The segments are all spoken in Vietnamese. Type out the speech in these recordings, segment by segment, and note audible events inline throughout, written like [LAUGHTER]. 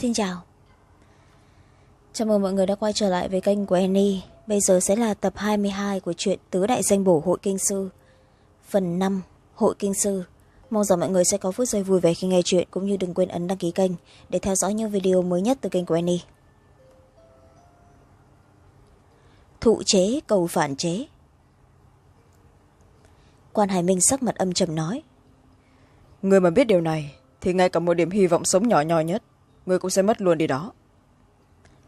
xin chào. Chào mừng mọi người đã quay trở lại với kênh của annie. Bây giờ sẽ là tập hai mươi hai của truyện tứ đại danh bổ hội kinh sư. Phần năm, hội kinh sư. Mong rằng mọi người sẽ có phút giây vui vẻ khi nghe chuyện, cũng như đừng quên ấn đăng ký kênh để theo dõi những video mới nhất từ kênh của annie. Thụ chế, cầu phản chế. Quan hải minh sắc mặt âm trầm nói, người mà biết điều này thì ngay cả một điểm hy vọng sống nhỏ nhoi nhất người cũng sẽ mất luôn đi đó.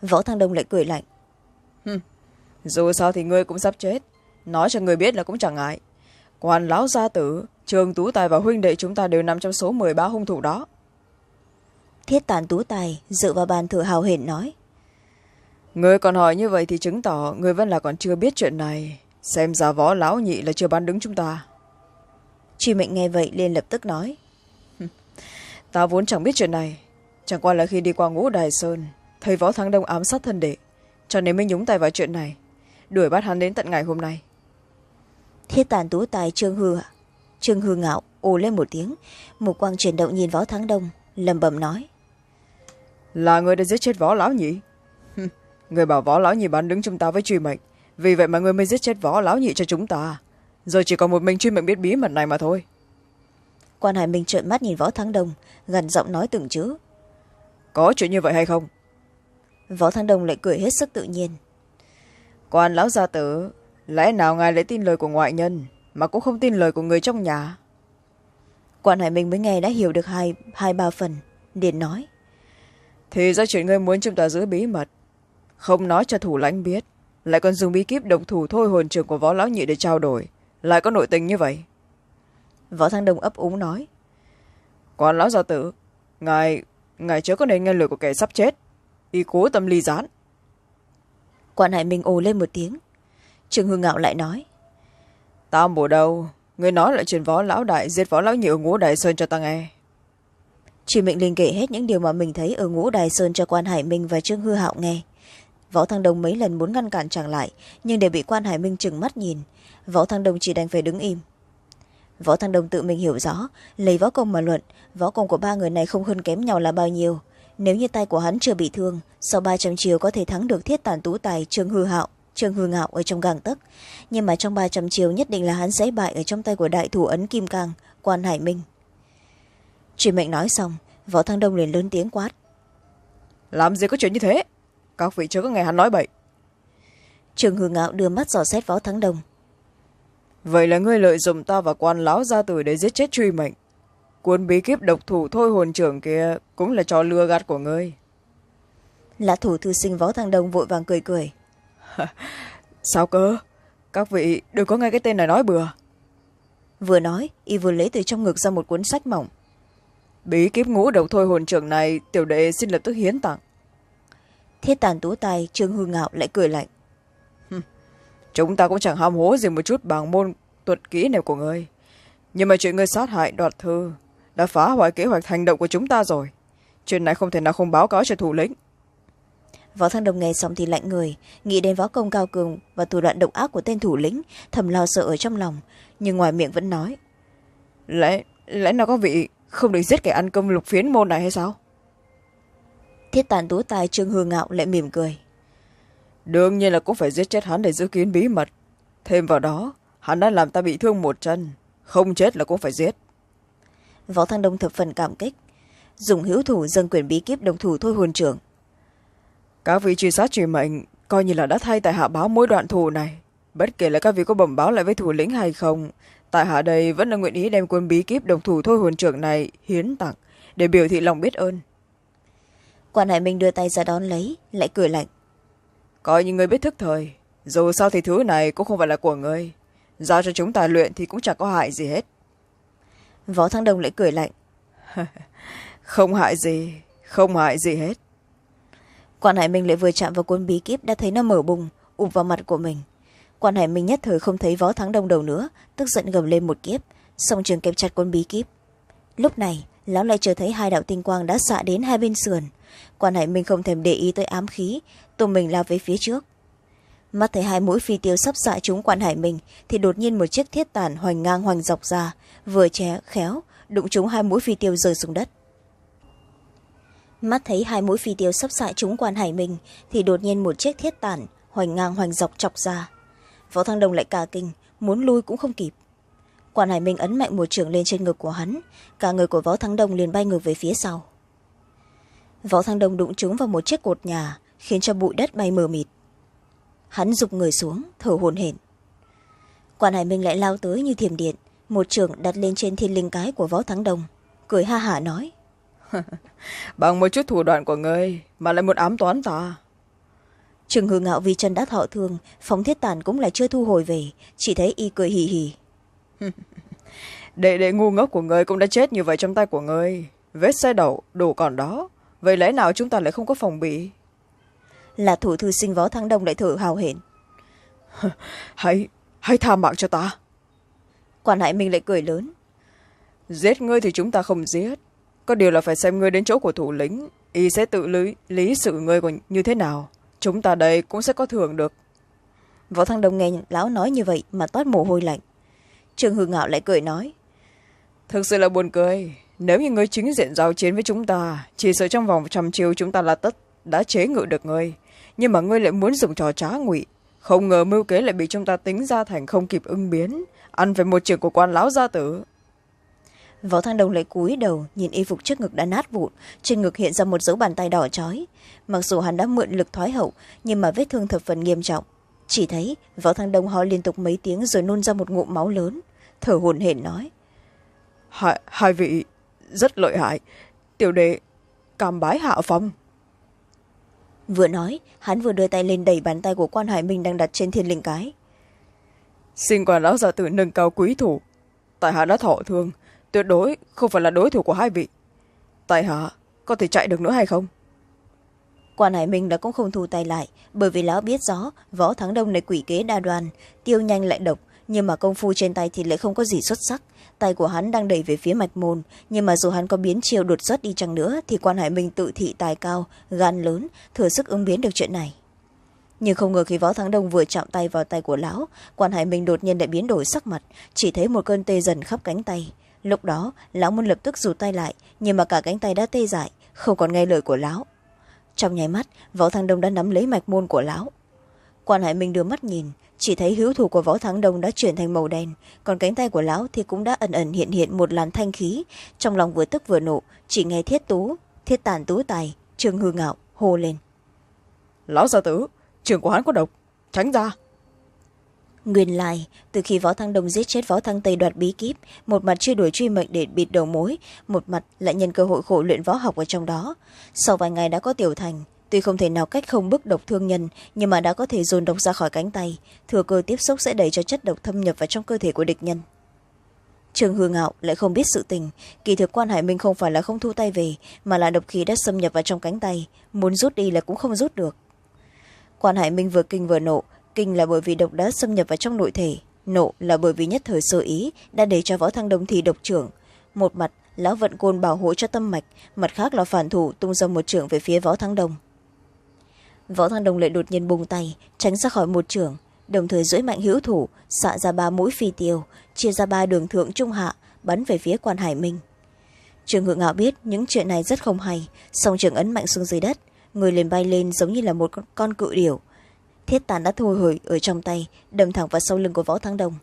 Võ thăng đông lại cười lạnh. Hừm, dù sao thì ngươi cũng sắp chết. Nói cho người biết là cũng chẳng ngại. Quan lão gia tử trường tú tài và huynh đệ chúng ta đều nằm trong số m ba hung thủ đó. Thiết tàn tú tài dựa vào bàn thử hào hển nói. Người còn hỏi như vậy thì chứng tỏ người vẫn là còn chưa biết chuyện này. Xem ra võ lão nhị là chưa bán đứng chúng ta. Truy mệnh nghe vậy liền lập tức nói. Ta vốn chẳng biết chuyện này chẳng qua là khi đi qua ngũ đài sơn thấy võ thắng đông ám sát thân đệ cho nên mới nhúng tay vào chuyện này đuổi bắt hắn đến tận ngày hôm nay. Thiết tàn tú tài trương hư trương hư ngạo ồ lên một tiếng một quang chuyển động nhìn võ thắng đông lầm bầm nói. Là người đã giết chết võ lão nhị? Người bảo võ lão nhị bán đứng chúng ta với truy mệnh vì vậy mà người mới giết chết võ lão nhị cho chúng ta. Giờ chỉ còn một mình truy mệnh biết bí mật này mà thôi. Quan hải minh trợn mắt nhìn võ thắng đông gần giọng nói từng chữ có chuyện như vậy hay không? Võ thắng đông lại cười hết sức tự nhiên. Quan lão gia tử lẽ nào ngài lại tin lời của ngoại nhân mà cũng không tin lời của người trong nhà? Quan hải minh mới nghe đã hiểu được hai, hai ba phần liền nói. Thì ra chuyện ngươi muốn chúng ta giữ bí mật không nói cho thủ lãnh biết lại còn dùng bí kíp độc thủ thôi hồn trường của võ lão nhị để trao đổi lại có nội tình như vậy. Võ thăng đông ấp úng nói. Quan lão gia tử ngài ngài chớ có nên nghe lời của kẻ sắp chết. Y cố tâm ly gián. Quan hải minh ồ lên một tiếng. Trương hương ngạo lại nói. Tam bổ đâu người nói lại chuyện võ lão đại giết võ lão nhị ở ngũ đại sơn cho ta nghe. Truy mệnh linh kể hết những điều mà mình thấy ở ngũ đài sơn cho quan hải minh và trương hư hạo nghe. Võ thăng đông mấy lần muốn ngăn cản chàng lại nhưng để bị quan hải minh trừng mắt nhìn. Võ thăng đông chỉ đành phải đứng im võ thăng đông tự mình hiểu rõ lấy võ công mà luận võ công của ba người này không hơn kém nhau là bao nhiêu. Nếu như tay của hắn chưa bị thương sau ba trăm chiều có thể thắng được thiết tàn tú tài trương hư hạo trương hư ngạo ở trong gàng tấc. Nhưng mà trong ba trăm chiều nhất định là hắn sẽ bại ở trong tay của đại thủ ấn kim cang quan hải minh. Truyền mệnh nói xong võ thăng đông liền lớn tiếng quát. Làm gì có chuyện như thế? Các vị chưa có nghe hắn nói bậy. Trương hư ngạo đưa mắt dò xét võ thắng đông vậy là ngươi lợi dụng ta và quan lão gia tử để giết chết truy mệnh. Cuốn bí kíp độc thủ thôi hồn trưởng kia cũng là trò lừa gạt của ngươi. Lã thủ thư sinh võ thăng đông vội vàng cười cười. [LAUGHS] Sao cơ? Các vị đừng có nghe cái tên này nói bừa. Vừa nói y vừa lấy từ trong ngực ra một cuốn sách mỏng. Bí kíp ngũ độc thôi hồn trưởng này tiểu đệ xin lập tức hiến tặng. Thiết tàn tú tài trương hư ngạo lại cười lạnh chúng ta cũng chẳng ham hố gì một chút bằng môn tuật kỹ này của ngươi. Nhưng mà chuyện ngươi sát hại đoạt thư đã phá hoại kế hoạch hành động của chúng ta rồi. Chuyện này không thể nào không báo cáo cho thủ lĩnh. Võ thăng đồng nghe xong thì lạnh người nghĩ đến võ công cao cường và thủ đoạn độc ác của tên thủ lĩnh thầm lo sợ ở trong lòng nhưng ngoài miệng vẫn nói. Lẽ lẽ nào có vị không định giết kẻ ăn cơm lục phiến môn này hay sao? Thiết tàn tú tài trương hương ngạo lại mỉm cười đương nhiên là cũng phải giết chết hắn để giữ kín bí mật. Thêm vào đó hắn đã làm ta bị thương một chân. Không chết là cũng phải giết. Võ thăng đông thập phần cảm kích. Dùng hữu thủ dâng quyền bí kíp đồng thủ thôi hồn trưởng. Các vị truy sát truy mệnh coi như là đã thay tại hạ báo mỗi đoạn thù này. Bất kể là các vị có bẩm báo lại với thủ lĩnh hay không tại hạ đây vẫn là nguyện ý đem quân bí kíp đồng thủ thôi hồn trưởng này hiến tặng để biểu thị lòng biết ơn. Quan hải minh đưa tay ra đón lấy lại cười lạnh coi như người biết thức thời. Dù sao thì thứ này cũng không phải là của ngươi. Giao cho chúng ta luyện thì cũng chẳng có hại gì hết. Võ thăng đông lại cười lạnh. [LAUGHS] Không hại gì không hại gì hết. Quan hải minh lại vừa chạm vào cuốn bí kíp đã thấy nó mở bùng ụp vào mặt của mình. Quan hải minh nhất thời không thấy võ thắng đông đầu nữa tức giận gầm lên một kiếp song trường kẹp chặt cuốn bí kíp. Lúc này lão lại chờ thấy hai đạo tinh quang đã xạ đến hai bên sườn. Quan hải minh không thèm để ý tới ám khí tung mình lao về phía trước. Mắt thấy hai mũi phi tiêu sắp xạ trúng quan hải minh thì đột nhiên một chiếc thiết tản hoành ngang hoành dọc ra, vừa ché khéo, đụng trúng hai mũi phi tiêu rơi xuống đất. Mắt thấy hai mũi phi tiêu sắp xạ trúng quan hải minh thì đột nhiên một chiếc thiết tản hoành ngang hoành dọc chọc ra. Võ thăng đồng lại cả kinh, muốn lui cũng không kịp quan hải minh ấn mạnh một trường lên trên ngực của hắn cả người của võ thăng đông liền bay ngược về phía sau. Võ thăng đông đụng trúng vào một chiếc cột nhà khiến cho bụi đất bay mờ mịt. Hắn rụt người xuống thở hồn hển. Quan hải minh lại lao tới như thiềm điện một trường đặt lên trên thiên linh cái của võ thắng đông cười ha hả nói. [LAUGHS] Bằng một chút thủ đoạn của ngươi mà lại một ám toán ta. Trường hư ngạo vì chân đã thọ thương phóng thiết tàn cũng là chưa thu hồi về chỉ thấy y cười hì hì đệ đệ ngu ngốc của ngươi cũng đã chết như vậy trong tay của ngươi vết xe đậu đủ còn đó. Vậy lẽ nào chúng ta lại không có phòng bị? Là thủ thư sinh võ thắng đông lại thở hào hển. [LAUGHS] Hãy hãy tha mạng cho ta. Quan hải minh lại cười lớn. Giết ngươi thì chúng ta không giết. Có điều là phải xem ngươi đến chỗ của thủ lĩnh. Y sẽ tự lý, lý sự ngươi còn như thế nào. Chúng ta đây cũng sẽ có thưởng được. Võ thăng đông nghe lão nói như vậy mà toát mồ hôi lạnh trương hư ngạo lại cười nói. Thực sự là buồn cười. Nếu như ngươi chính diện giao chiến với chúng ta chỉ sợ trong vòng trăm chiêu chúng ta là tất đã chế ngự được ngươi. Nhưng mà ngươi lại muốn dùng trò trá ngụy. Không ngờ mưu kế lại bị chúng ta tính ra thành không kịp ưng biến. Ăn phải một trường của quan lão gia tử. Võ thăng đông lại cúi đầu nhìn y phục trước ngực đã nát vụn. Trên ngực hiện ra một dấu bàn tay đỏ chói. Mặc dù hắn đã mượn lực thoái hậu nhưng mà vết thương thập phần nghiêm trọng chỉ thấy võ thăng đông ho liên tục mấy tiếng rồi nôn ra một ngụm máu lớn. Thở hồn hển nói. Hai, hai vị rất lợi hại. Tiểu đệ cam bái hạ phong. Vừa nói hắn vừa đưa tay lên đẩy bàn tay của quan hải minh đang đặt trên thiên linh cái. Xin quan lão gia tử nâng cao quý thủ. Tại hạ đã thọ thương. Tuyệt đối không phải là đối thủ của hai vị. Tại hạ có thể chạy được nữa hay không quan hải minh đã cũng không thu tay lại, bởi vì lão biết rõ võ thắng đông này quỷ kế đa đoan, tiêu nhanh lại độc, nhưng mà công phu trên tay thì lại không có gì xuất sắc. Tay của hắn đang đẩy về phía mạch môn, nhưng mà dù hắn có biến chiều đột xuất đi chăng nữa thì quan hải minh tự thị tài cao, gan lớn, thừa sức ứng biến được chuyện này. Nhưng không ngờ khi võ thắng đông vừa chạm tay vào tay của lão, quan hải minh đột nhiên lại biến đổi sắc mặt, chỉ thấy một cơn tê dần khắp cánh tay. Lúc đó, lão muốn lập tức rụt tay lại, nhưng mà cả cánh tay đã tê dại, không còn nghe lời của lão trong nháy mắt, võ thắng đông đã nắm lấy mạch môn của lão. Quan hải minh đưa mắt nhìn, chỉ thấy hữu thủ của võ thắng đông đã chuyển thành màu đen, còn cánh tay của lão thì cũng đã ẩn ẩn hiện hiện một làn thanh khí. Trong lòng vừa tức vừa nộ, chỉ nghe thiết tú, thiết tàn tú tài, trương hư ngạo hô lên. Lão gia tử, trường của hắn có độc, tránh ra nguyên lai, từ khi võ thăng đông giết chết võ thăng tây đoạt bí kíp, một mặt truy đuổi truy mệnh để bịt đầu mối, một mặt lại nhân cơ hội khổ luyện võ học ở trong đó. Sau vài ngày đã có tiểu thành, tuy không thể nào cách không bức độc thương nhân, nhưng mà đã có thể dồn độc ra khỏi cánh tay, thừa cơ tiếp xúc sẽ đẩy cho chất độc thâm nhập vào trong cơ thể của địch nhân. Trường hương ngạo lại không biết sự tình, kỳ thực quan hải minh không phải là không thu tay về, mà là độc khí đã xâm nhập vào trong cánh tay, muốn rút đi là cũng không rút được. Quan hải minh vừa kinh vừa nộ kinh là bởi vì độc đã xâm nhập vào trong nội thể, nộ là bởi vì nhất thời sơ ý, đã để cho võ thăng đông thi độc trưởng. Một mặt lão vận côn bảo hộ cho tâm mạch, mặt khác là phản thủ tung ra một trưởng về phía võ thăng đông võ thăng đông lại đột nhiên bùng tay, tránh ra khỏi một trưởng, đồng thời duỗi mạnh hữu thủ, xạ ra ba mũi phi tiêu, chia ra ba đường thượng trung hạ, bắn về phía quan hải minh. Trường ngự ngạo biết những chuyện này rất không hay, song trường ấn mạnh xuống dưới đất, người liền bay lên giống như là một con cự điểu thiết tàn đã thu hồi ở trong tay, đâm thẳng vào sau lưng của võ thăng đồng.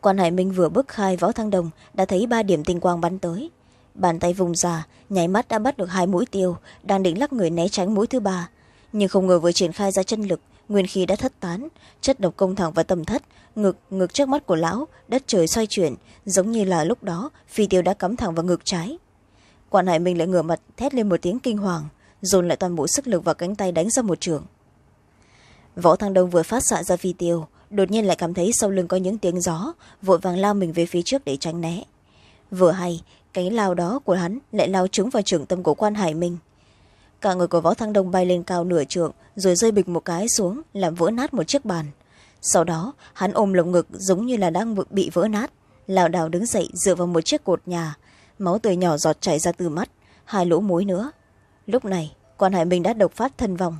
quan hải minh vừa bước khai võ thăng đồng, đã thấy ba điểm tinh quang bắn tới. Bàn tay vùng ra nháy mắt đã bắt được hai mũi tiêu, đang định lắc người né tránh mũi thứ ba. Nhưng không ngờ vừa triển khai ra chân lực, nguyên khí đã thất tán, chất độc công thẳng vào tầm thất, ngực ngực trước mắt của lão, đất trời xoay chuyển, giống như là lúc đó, phi tiêu đã cắm thẳng vào ngực trái. Quan hải minh lại ngửa mặt thét lên một tiếng kinh hoàng, dồn lại toàn bộ sức lực vào cánh tay đánh ra một trường võ thăng đông vừa phát xạ ra phi tiêu đột nhiên lại cảm thấy sau lưng có những tiếng gió, vội vàng lao mình về phía trước để tránh né. Vừa hay cánh lao đó của hắn lại lao trúng vào trường tâm của quan hải minh. Cả người của võ thăng đông bay lên cao nửa trượng, rồi rơi bịch một cái xuống, làm vỡ nát một chiếc bàn. Sau đó, hắn ôm lồng ngực giống như là đang bị vỡ nát. Lảo đảo đứng dậy, dựa vào một chiếc cột nhà. Máu tươi nhỏ giọt chảy ra từ mắt, hai lỗ mũi nữa. Lúc này, quan hải minh đã độc phát thân vòng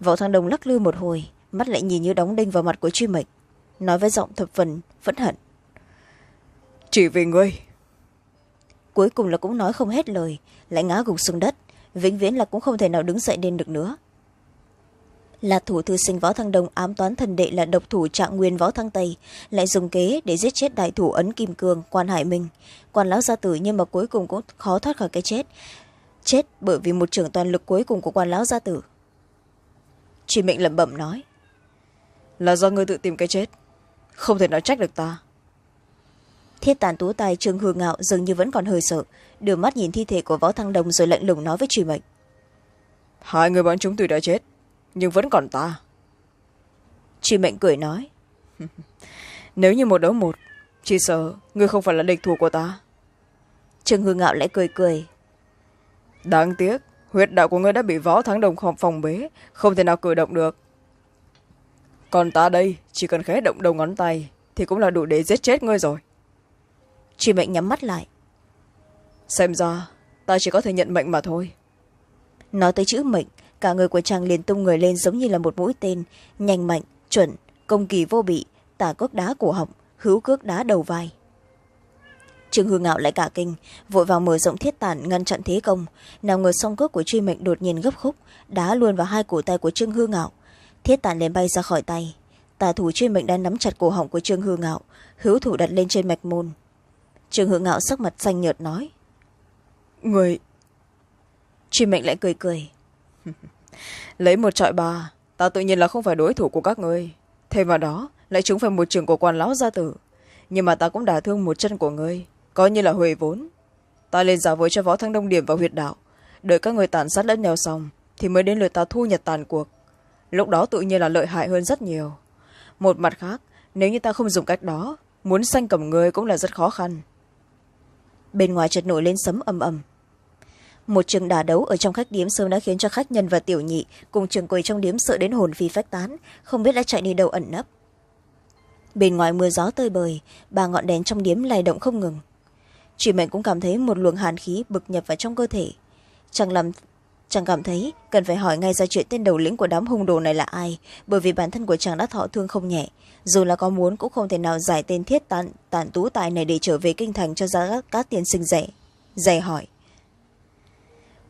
võ thăng đông lắc lư một hồi mắt lại nhìn như đóng đinh vào mặt của truy mệnh nói với giọng thập phần phẫn hận. Chỉ vì ngươi. Cuối cùng là cũng nói không hết lời lại ngã gục xuống đất vĩnh viễn là cũng không thể nào đứng dậy lên được nữa. Là thủ thư sinh võ thăng đông ám toán thần đệ là độc thủ trạng nguyên võ thăng tây lại dùng kế để giết chết đại thủ ấn kim cương quan hải minh. Quan lão gia tử nhưng mà cuối cùng cũng khó thoát khỏi cái chết. Chết bởi vì một trưởng toàn lực cuối cùng của quan lão gia tử truy mệnh lẩm bẩm nói. Là do ngươi tự tìm cái chết. Không thể nào trách được ta. Thiết tàn tú tài trương hương ngạo dường như vẫn còn hơi sợ đưa mắt nhìn thi thể của võ thăng đông rồi lạnh lùng nói với truy mệnh hai người bọn chúng tuy đã chết nhưng vẫn còn ta. Truy mệnh cười nói. [LAUGHS] Nếu như một đấu một chỉ sợ ngươi không phải là địch thủ của ta. Trương hương ngạo lại cười cười. Đáng tiếc huyết đạo của ngươi đã bị võ thắng đồng phòng phòng bế không thể nào cử động được. Còn ta đây chỉ cần khẽ động đầu ngón tay thì cũng là đủ để giết chết ngươi rồi. Truy mệnh nhắm mắt lại. Xem ra ta chỉ có thể nhận mệnh mà thôi. Nói tới chữ mệnh cả người của chàng liền tung người lên giống như là một mũi tên nhanh mạnh chuẩn công kỳ vô bị tả cước đá cổ họng hữu cước đá đầu vai trương hương ngạo lại cả kinh vội vào mở rộng thiết tản ngăn chặn thế công. Nào ngờ song cước của truy mệnh đột nhiên gấp khúc đá luôn vào hai cổ tay của trương hương ngạo. Thiết tản liền bay ra khỏi tay. Tà thủ truy mệnh đã nắm chặt cổ họng của trương hương ngạo hữu thủ đặt lên trên mạch môn. Trương hương ngạo sắc mặt xanh nhợt nói người truy mệnh lại cười cười. [LAUGHS] Lấy một trọi ba ta tự nhiên là không phải đối thủ của các ngươi. Thêm vào đó lại chúng phải một trường của quan lão gia tử. Nhưng mà ta cũng đả thương một chân của ngươi coi như là huề vốn. Ta lên giả với cho võ thăng đông điểm vào huyệt đạo. Đợi các người tàn sát lẫn nhau xong, thì mới đến lượt ta thu nhật tàn cuộc. Lúc đó tự nhiên là lợi hại hơn rất nhiều. Một mặt khác, nếu như ta không dùng cách đó, muốn sanh cầm người cũng là rất khó khăn. Bên ngoài chợt nổi lên sấm ầm ầm. Một trường đả đấu ở trong khách điếm sớm đã khiến cho khách nhân và tiểu nhị cùng trường quầy trong điếm sợ đến hồn phi phách tán, không biết đã chạy đi đâu ẩn nấp. Bên ngoài mưa gió tơi bời, ba ngọn đèn trong điếm lay động không ngừng chị mệnh cũng cảm thấy một luồng hàn khí bực nhập vào trong cơ thể. Chẳng làm chàng cảm thấy cần phải hỏi ngay ra chuyện tên đầu lĩnh của đám hung đồ này là ai bởi vì bản thân của chàng đã thọ thương không nhẹ. Dù là có muốn cũng không thể nào giải tên thiết tàn, tàn tú tài này để trở về kinh thành cho ra các, các tiền sinh rẻ dày hỏi.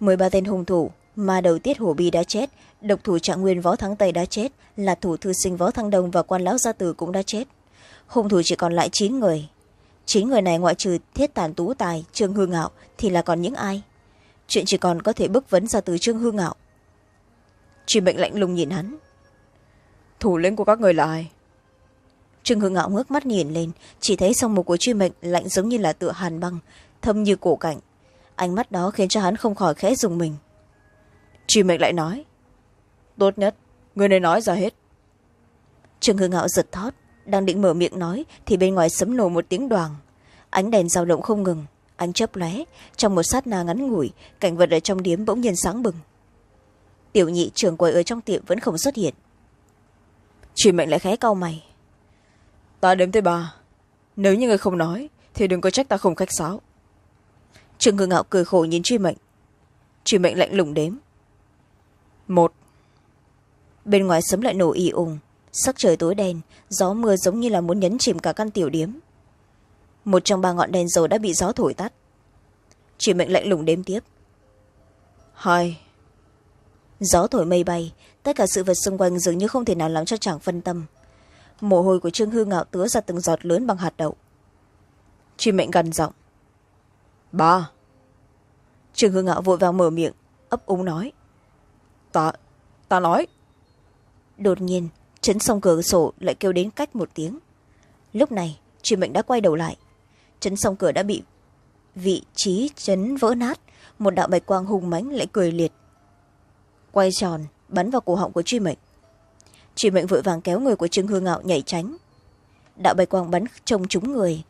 Mười ba tên hung thủ mà đầu tiết hổ bi đã chết độc thủ trạng nguyên võ thắng tây đã chết là thủ thư sinh võ thăng đông và quan lão gia tử cũng đã chết. Hung thủ chỉ còn lại chín người chín người này ngoại trừ thiết tàn tú tài trương hương ngạo thì là còn những ai? Chuyện chỉ còn có thể bức vấn ra từ trương hương ngạo. Truy mệnh lạnh lùng nhìn hắn. Thủ lĩnh của các người là ai? Trương hương ngạo ngước mắt nhìn lên chỉ thấy song mục của truy mệnh lạnh giống như là tựa hàn băng thâm như cổ cảnh. Ánh mắt đó khiến cho hắn không khỏi khẽ dùng mình. Truy mệnh lại nói tốt nhất người này nói ra hết. Trương hương ngạo giật thót đang định mở miệng nói thì bên ngoài sấm nổ một tiếng đoàng. Ánh đèn dao động không ngừng ánh chớp lóe trong một sát na ngắn ngủi cảnh vật ở trong điếm bỗng nhiên sáng bừng. Tiểu nhị trưởng quầy ở trong tiệm vẫn không xuất hiện. Truy mệnh lại khẽ cau mày. Ta đếm tới ba nếu như người không nói thì đừng có trách ta không khách sáo. Trương ngư ngạo cười khổ nhìn truy mệnh. Truy mệnh lạnh lùng đếm. Một. Bên ngoài sấm lại nổ ì ùng sắc trời tối đen, gió mưa giống như là muốn nhấn chìm cả căn tiểu điếm. Một trong ba ngọn đèn dầu đã bị gió thổi tắt. Chỉ mệnh lạnh lùng đếm tiếp. Hai. Gió thổi mây bay, tất cả sự vật xung quanh dường như không thể nào làm cho chàng phân tâm. Mồ hôi của trương hư ngạo tứa ra từng giọt lớn bằng hạt đậu. Truy mệnh gần giọng. Ba. Trương Hư ngạo vội vàng mở miệng, ấp úng nói. Ta ta nói. Đột nhiên chấn xong cửa sổ lại kêu đến cách một tiếng. Lúc này truy mệnh đã quay đầu lại. Chấn xong cửa đã bị vị trí chấn vỡ nát, một đạo bạch quang hùng mãnh lại cười liệt. Quay tròn, bắn vào cổ họng của truy mệnh. Truy mệnh vội vàng kéo người của trương hương ngạo nhảy tránh. Đạo bạch quang bắn trông trúng người.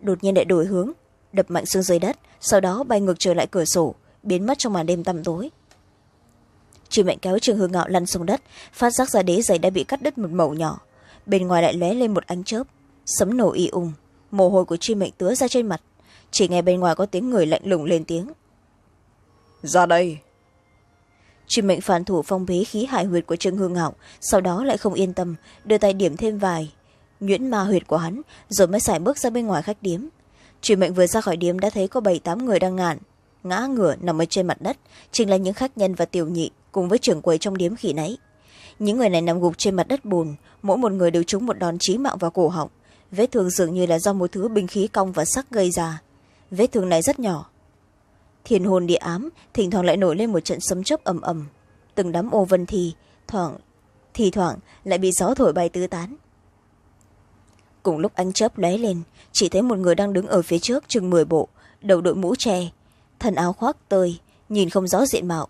Đột nhiên lại đổi hướng, đập mạnh xuống dưới đất, sau đó bay ngược trở lại cửa sổ, biến mất trong màn đêm tăm tối chị mệnh kéo trường hương ngạo lăn xuống đất phát giác ra đế giày đã bị cắt đứt một mẩu nhỏ. Bên ngoài lại lóe lên một ánh chớp sấm nổ y ung mồ hôi của chi mệnh tứa ra trên mặt. Chỉ nghe bên ngoài có tiếng người lạnh lùng lên tiếng. Ra đây. Chi mệnh phản thủ phong bế khí hại huyệt của trương hương ngạo sau đó lại không yên tâm đưa tay điểm thêm vài nhuyễn ma huyệt của hắn rồi mới xài bước ra bên ngoài khách điếm. Truy mệnh vừa ra khỏi điếm đã thấy có bảy tám người đang ngàn ngã ngửa nằm ở trên mặt đất, chính là những khách nhân và tiểu nhị cùng với trưởng quầy trong điếm khi nãy. Những người này nằm gục trên mặt đất bùn, mỗi một người đều trúng một đòn chí mạng vào cổ họng. Vết thương dường như là do một thứ binh khí cong và sắc gây ra. Vết thương này rất nhỏ. Thiên hồn địa ám thỉnh thoảng lại nổi lên một trận sấm chớp ầm ầm. Từng đám ô vân thì thoảng thì thoảng lại bị gió thổi bay tứ tán. Cùng lúc ánh chớp lóe lên, chỉ thấy một người đang đứng ở phía trước chừng mười bộ, đầu đội mũ tre thân áo khoác tơi nhìn không rõ diện mạo.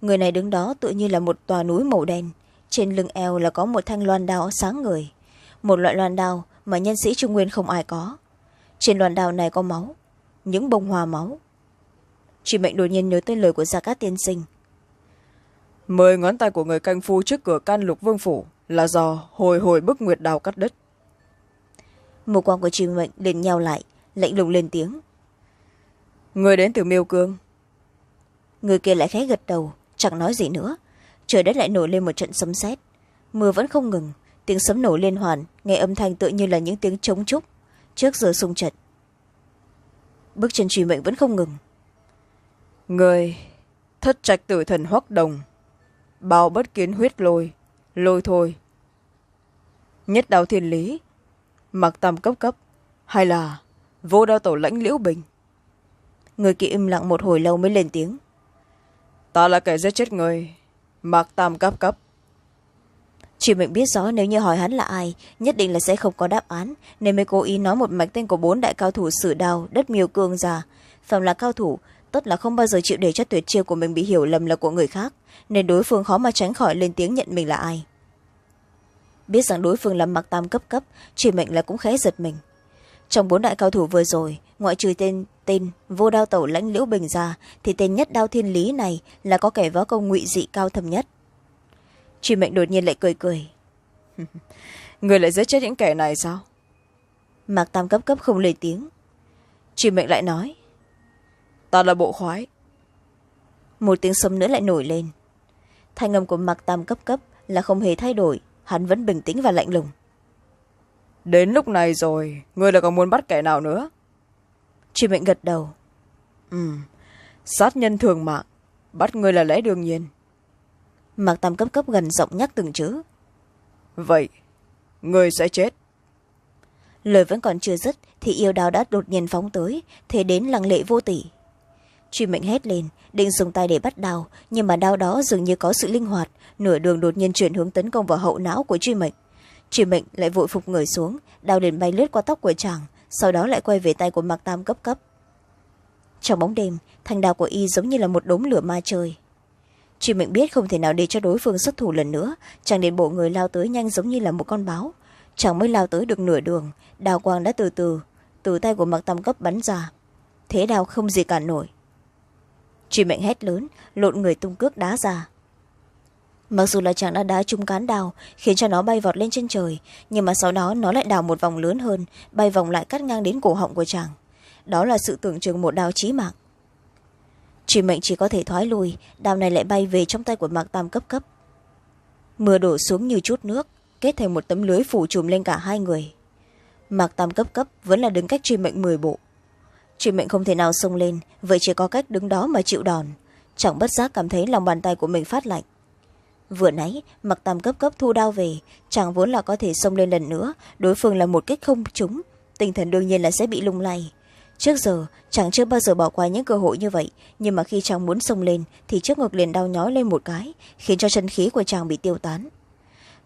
Người này đứng đó tự như là một tòa núi màu đen. Trên lưng eo là có một thanh loan đao sáng người một loại loan đao mà nhân sĩ trung nguyên không ai có. Trên loan đao này có máu những bông hoa máu. Chị mệnh đột nhiên nhớ tới lời của gia cát tiên sinh. Mười ngón tay của người canh phu trước cửa can lục vương phủ là do hồi hồi bức nguyệt đào cắt đất một quan của chị mệnh liền nhau lại lạnh lùng lên tiếng người đến từ miêu cương. Người kia lại khẽ gật đầu chẳng nói gì nữa. Trời đất lại nổi lên một trận sấm sét. Mưa vẫn không ngừng tiếng sấm nổ liên hoàn nghe âm thanh tự như là những tiếng trống trúc. Trước giờ xung trận. Bước chân truy mệnh vẫn không ngừng. Người thất trạch tử thần hoắc đồng. Bao bất kiến huyết lôi lôi thôi. Nhất đạo thiên lý mặc tam cấp cấp hay là vô đao tổ lãnh liễu bình người kia im lặng một hồi lâu mới lên tiếng. Ta là kẻ giết chết người mặc tam cấp cấp. Chị mệnh biết rõ nếu như hỏi hắn là ai nhất định là sẽ không có đáp án. Nên mới cố ý nói một mạch tên của bốn đại cao thủ sử đao đất miêu cương già. Phạm là cao thủ tất là không bao giờ chịu để cho tuyệt chiêu của mình bị hiểu lầm là của người khác. Nên đối phương khó mà tránh khỏi lên tiếng nhận mình là ai. Biết rằng đối phương là mặc tam cấp cấp chị mệnh là cũng khẽ giật mình trong bốn đại cao thủ vừa rồi ngoại trừ tên tên vô đao tẩu lãnh liễu bình ra thì tên nhất đao thiên lý này là có kẻ võ công ngụy dị cao thâm nhất. Chị mệnh đột nhiên lại cười cười. [LAUGHS] Người lại giết chết những kẻ này sao? Mạc tam cấp cấp không lời tiếng. Chị mệnh lại nói. Ta là bộ khoái. Một tiếng sấm nữa lại nổi lên. Thanh âm của mạc tam cấp cấp là không hề thay đổi hắn vẫn bình tĩnh và lạnh lùng đến lúc này rồi người là còn muốn bắt kẻ nào nữa? Chị mệnh gật đầu. Ừ sát nhân thường mạng bắt người là lẽ đương nhiên. Mạc tam cấp cấp gần giọng nhắc từng chữ. Vậy người sẽ chết. Lời vẫn còn chưa dứt thì yêu đào đã đột nhiên phóng tới thế đến lăng lệ vô tỷ truy mệnh hét lên định dùng tay để bắt đao nhưng mà đao đó dường như có sự linh hoạt nửa đường đột nhiên chuyển hướng tấn công vào hậu não của truy mệnh truy mệnh lại vội phục người xuống đao liền bay lướt qua tóc của chàng, sau đó lại quay về tay của mạc tam cấp cấp. Trong bóng đêm, thanh đao của y giống như là một đống lửa ma chơi. Truy mệnh biết không thể nào để cho đối phương xuất thủ lần nữa, chàng đến bộ người lao tới nhanh giống như là một con báo. Chàng mới lao tới được nửa đường, đào quang đã từ từ từ tay của mạc tam cấp bắn ra. Thế đào không gì cản nổi. Truy mệnh hét lớn, lộn người tung cước đá ra mặc dù là chàng đã đá trúng cán đào, khiến cho nó bay vọt lên trên trời, nhưng mà sau đó nó lại đào một vòng lớn hơn, bay vòng lại cắt ngang đến cổ họng của chàng. Đó là sự tưởng chừng một đào chí mạng. Chỉ mệnh chỉ có thể thoái lui đào này lại bay về trong tay của mạc tam cấp cấp. Mưa đổ xuống như chút nước, kết thành một tấm lưới phủ trùm lên cả hai người. Mạc tam cấp cấp vẫn là đứng cách truy mệnh mười bộ. Truy mệnh không thể nào xông lên, vậy chỉ có cách đứng đó mà chịu đòn. Chẳng bất giác cảm thấy lòng bàn tay của mình phát lạnh vừa nãy, mặc tam cấp cấp thu đao về chàng vốn là có thể xông lên lần nữa, đối phương là một kích không trúng, tinh thần đương nhiên là sẽ bị lung lay. Trước giờ chàng chưa bao giờ bỏ qua những cơ hội như vậy, nhưng mà khi chàng muốn xông lên, thì trước ngực liền đau nhói lên một cái, khiến cho chân khí của chàng bị tiêu tán.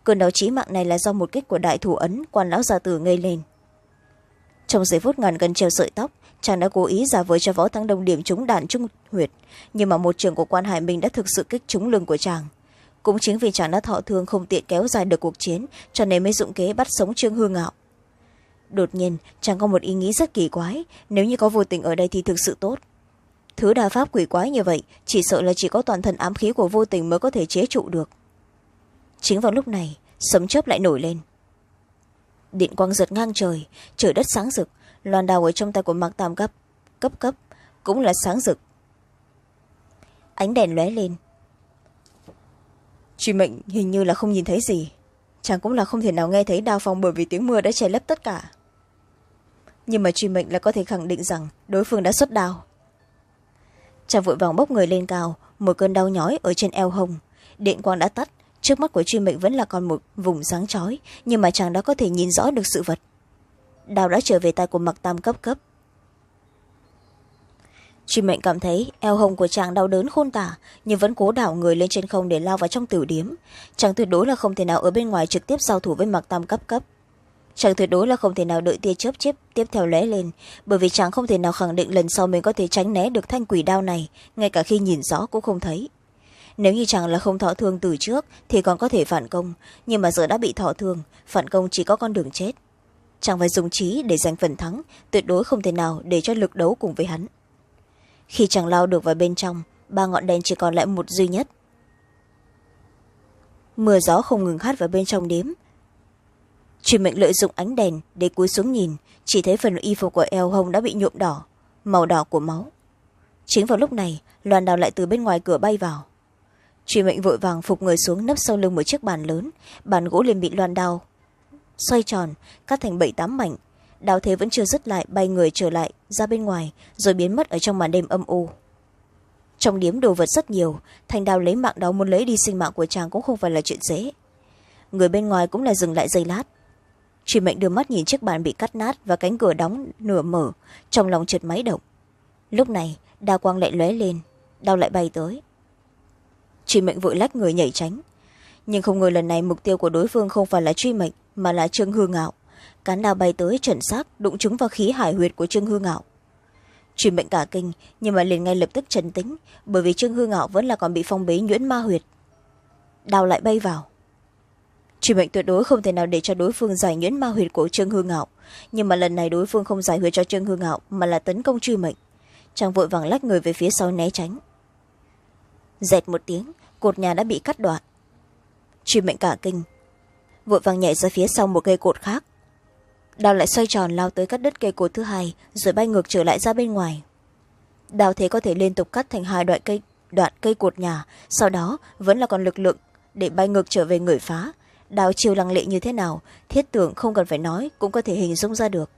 Cơn đau trí mạng này là do một kích của đại thủ ấn, quan lão gia tử ngây lên. Trong giây phút ngàn gần treo sợi tóc, chàng đã cố ý giả vờ cho võ thắng đông điểm trúng đạn trung huyệt, nhưng mà một trường của quan hải minh đã thực sự kích trúng lưng của chàng cũng chính vì chàng đã thọ thương không tiện kéo dài được cuộc chiến, cho nên mới dụng kế bắt sống trương hương ngạo. Đột nhiên chàng có một ý nghĩ rất kỳ quái, nếu như có vô tình ở đây thì thực sự tốt. Thứ đa pháp quỷ quái như vậy, chỉ sợ là chỉ có toàn thân ám khí của vô tình mới có thể chế trụ được. Chính vào lúc này, sấm chớp lại nổi lên. Điện quang giật ngang trời trời đất sáng rực, loan đào ở trong tay của mạc tam cấp cấp cấp, cũng là sáng rực. Ánh đèn lóe lên truy mệnh hình như là không nhìn thấy gì. Chàng cũng là không thể nào nghe thấy đao phong bởi vì tiếng mưa đã che lấp tất cả. Nhưng mà truy mệnh là có thể khẳng định rằng đối phương đã xuất đao. Chàng vội vàng bốc người lên cao, một cơn đau nhói ở trên eo hông điện quang đã tắt, trước mắt của truy mệnh vẫn là còn một vùng sáng chói, nhưng mà chàng đã có thể nhìn rõ được sự vật. Đào đã trở về tay của mặc tam cấp cấp chị mệnh cảm thấy eo hồng của chàng đau đớn khôn tả, nhưng vẫn cố đảo người lên trên không để lao vào trong tử điếm. Chàng tuyệt đối là không thể nào ở bên ngoài trực tiếp giao thủ với mặc tam cấp cấp. Chàng tuyệt đối là không thể nào đợi tia chớp chếp tiếp theo lóe lên, bởi vì chàng không thể nào khẳng định lần sau mình có thể tránh né được thanh quỷ đao này, ngay cả khi nhìn rõ cũng không thấy. Nếu như chàng là không thọ thương từ trước, thì còn có thể phản công, nhưng mà giờ đã bị thọ thương, phản công chỉ có con đường chết. Chàng phải dùng trí để giành phần thắng, tuyệt đối không thể nào để cho lực đấu cùng với hắn khi chàng lao được vào bên trong, ba ngọn đèn chỉ còn lại một duy nhất. Mưa gió không ngừng hát vào bên trong đếm. truy mệnh lợi dụng ánh đèn để cúi xuống nhìn, chỉ thấy phần y phục của eo hông đã bị nhuộm đỏ, màu đỏ của máu. Chính vào lúc này, loàn đào lại từ bên ngoài cửa bay vào. Truy mệnh vội vàng phục người xuống nấp sau lưng một chiếc bàn lớn, bàn gỗ liền bị loan đao xoay tròn, cắt thành bảy tám mảnh đào thế vẫn chưa dứt lại, bay người trở lại, ra bên ngoài, rồi biến mất ở trong màn đêm âm u. Trong điếm đồ vật rất nhiều, thành đào lấy mạng đó muốn lấy đi sinh mạng của chàng cũng không phải là chuyện dễ. Người bên ngoài cũng là dừng lại giây lát. Truy mệnh đưa mắt nhìn chiếc bàn bị cắt nát và cánh cửa đóng nửa mở, trong lòng trượt máy động. Lúc này đào quang lại lóe lên, đau lại bay tới. Truy mệnh vội lách người nhảy tránh. Nhưng không ngờ lần này mục tiêu của đối phương không phải là truy mệnh, mà là trương hư ngạo cán đao bay tới chuẩn xác, đụng trúng vào khí hải huyệt của trương hư ngạo. Truyền mệnh cả kinh, nhưng mà liền ngay lập tức trấn tính bởi vì trương hư ngạo vẫn là còn bị phong bế nhuyễn ma huyệt. Đào lại bay vào. Truyền mệnh tuyệt đối không thể nào để cho đối phương giải nhuyễn ma huyệt của trương hư ngạo. Nhưng mà lần này đối phương không giải huyệt cho trương hư ngạo, mà là tấn công truy mệnh. Chàng vội vàng lách người về phía sau né tránh. Dẹt một tiếng, cột nhà đã bị cắt đoạn. Truy mệnh cả kinh. Vội vàng nhảy ra phía sau một cây cột khác đào lại xoay tròn lao tới cắt đứt cây cột thứ hai, rồi bay ngược trở lại ra bên ngoài. Đào thế có thể liên tục cắt thành hai đoạn cây đoạn cây cột nhà, sau đó vẫn là còn lực lượng để bay ngược trở về người phá. Đào chiều lăng lệ như thế nào, thiết tưởng không cần phải nói, cũng có thể hình dung ra được.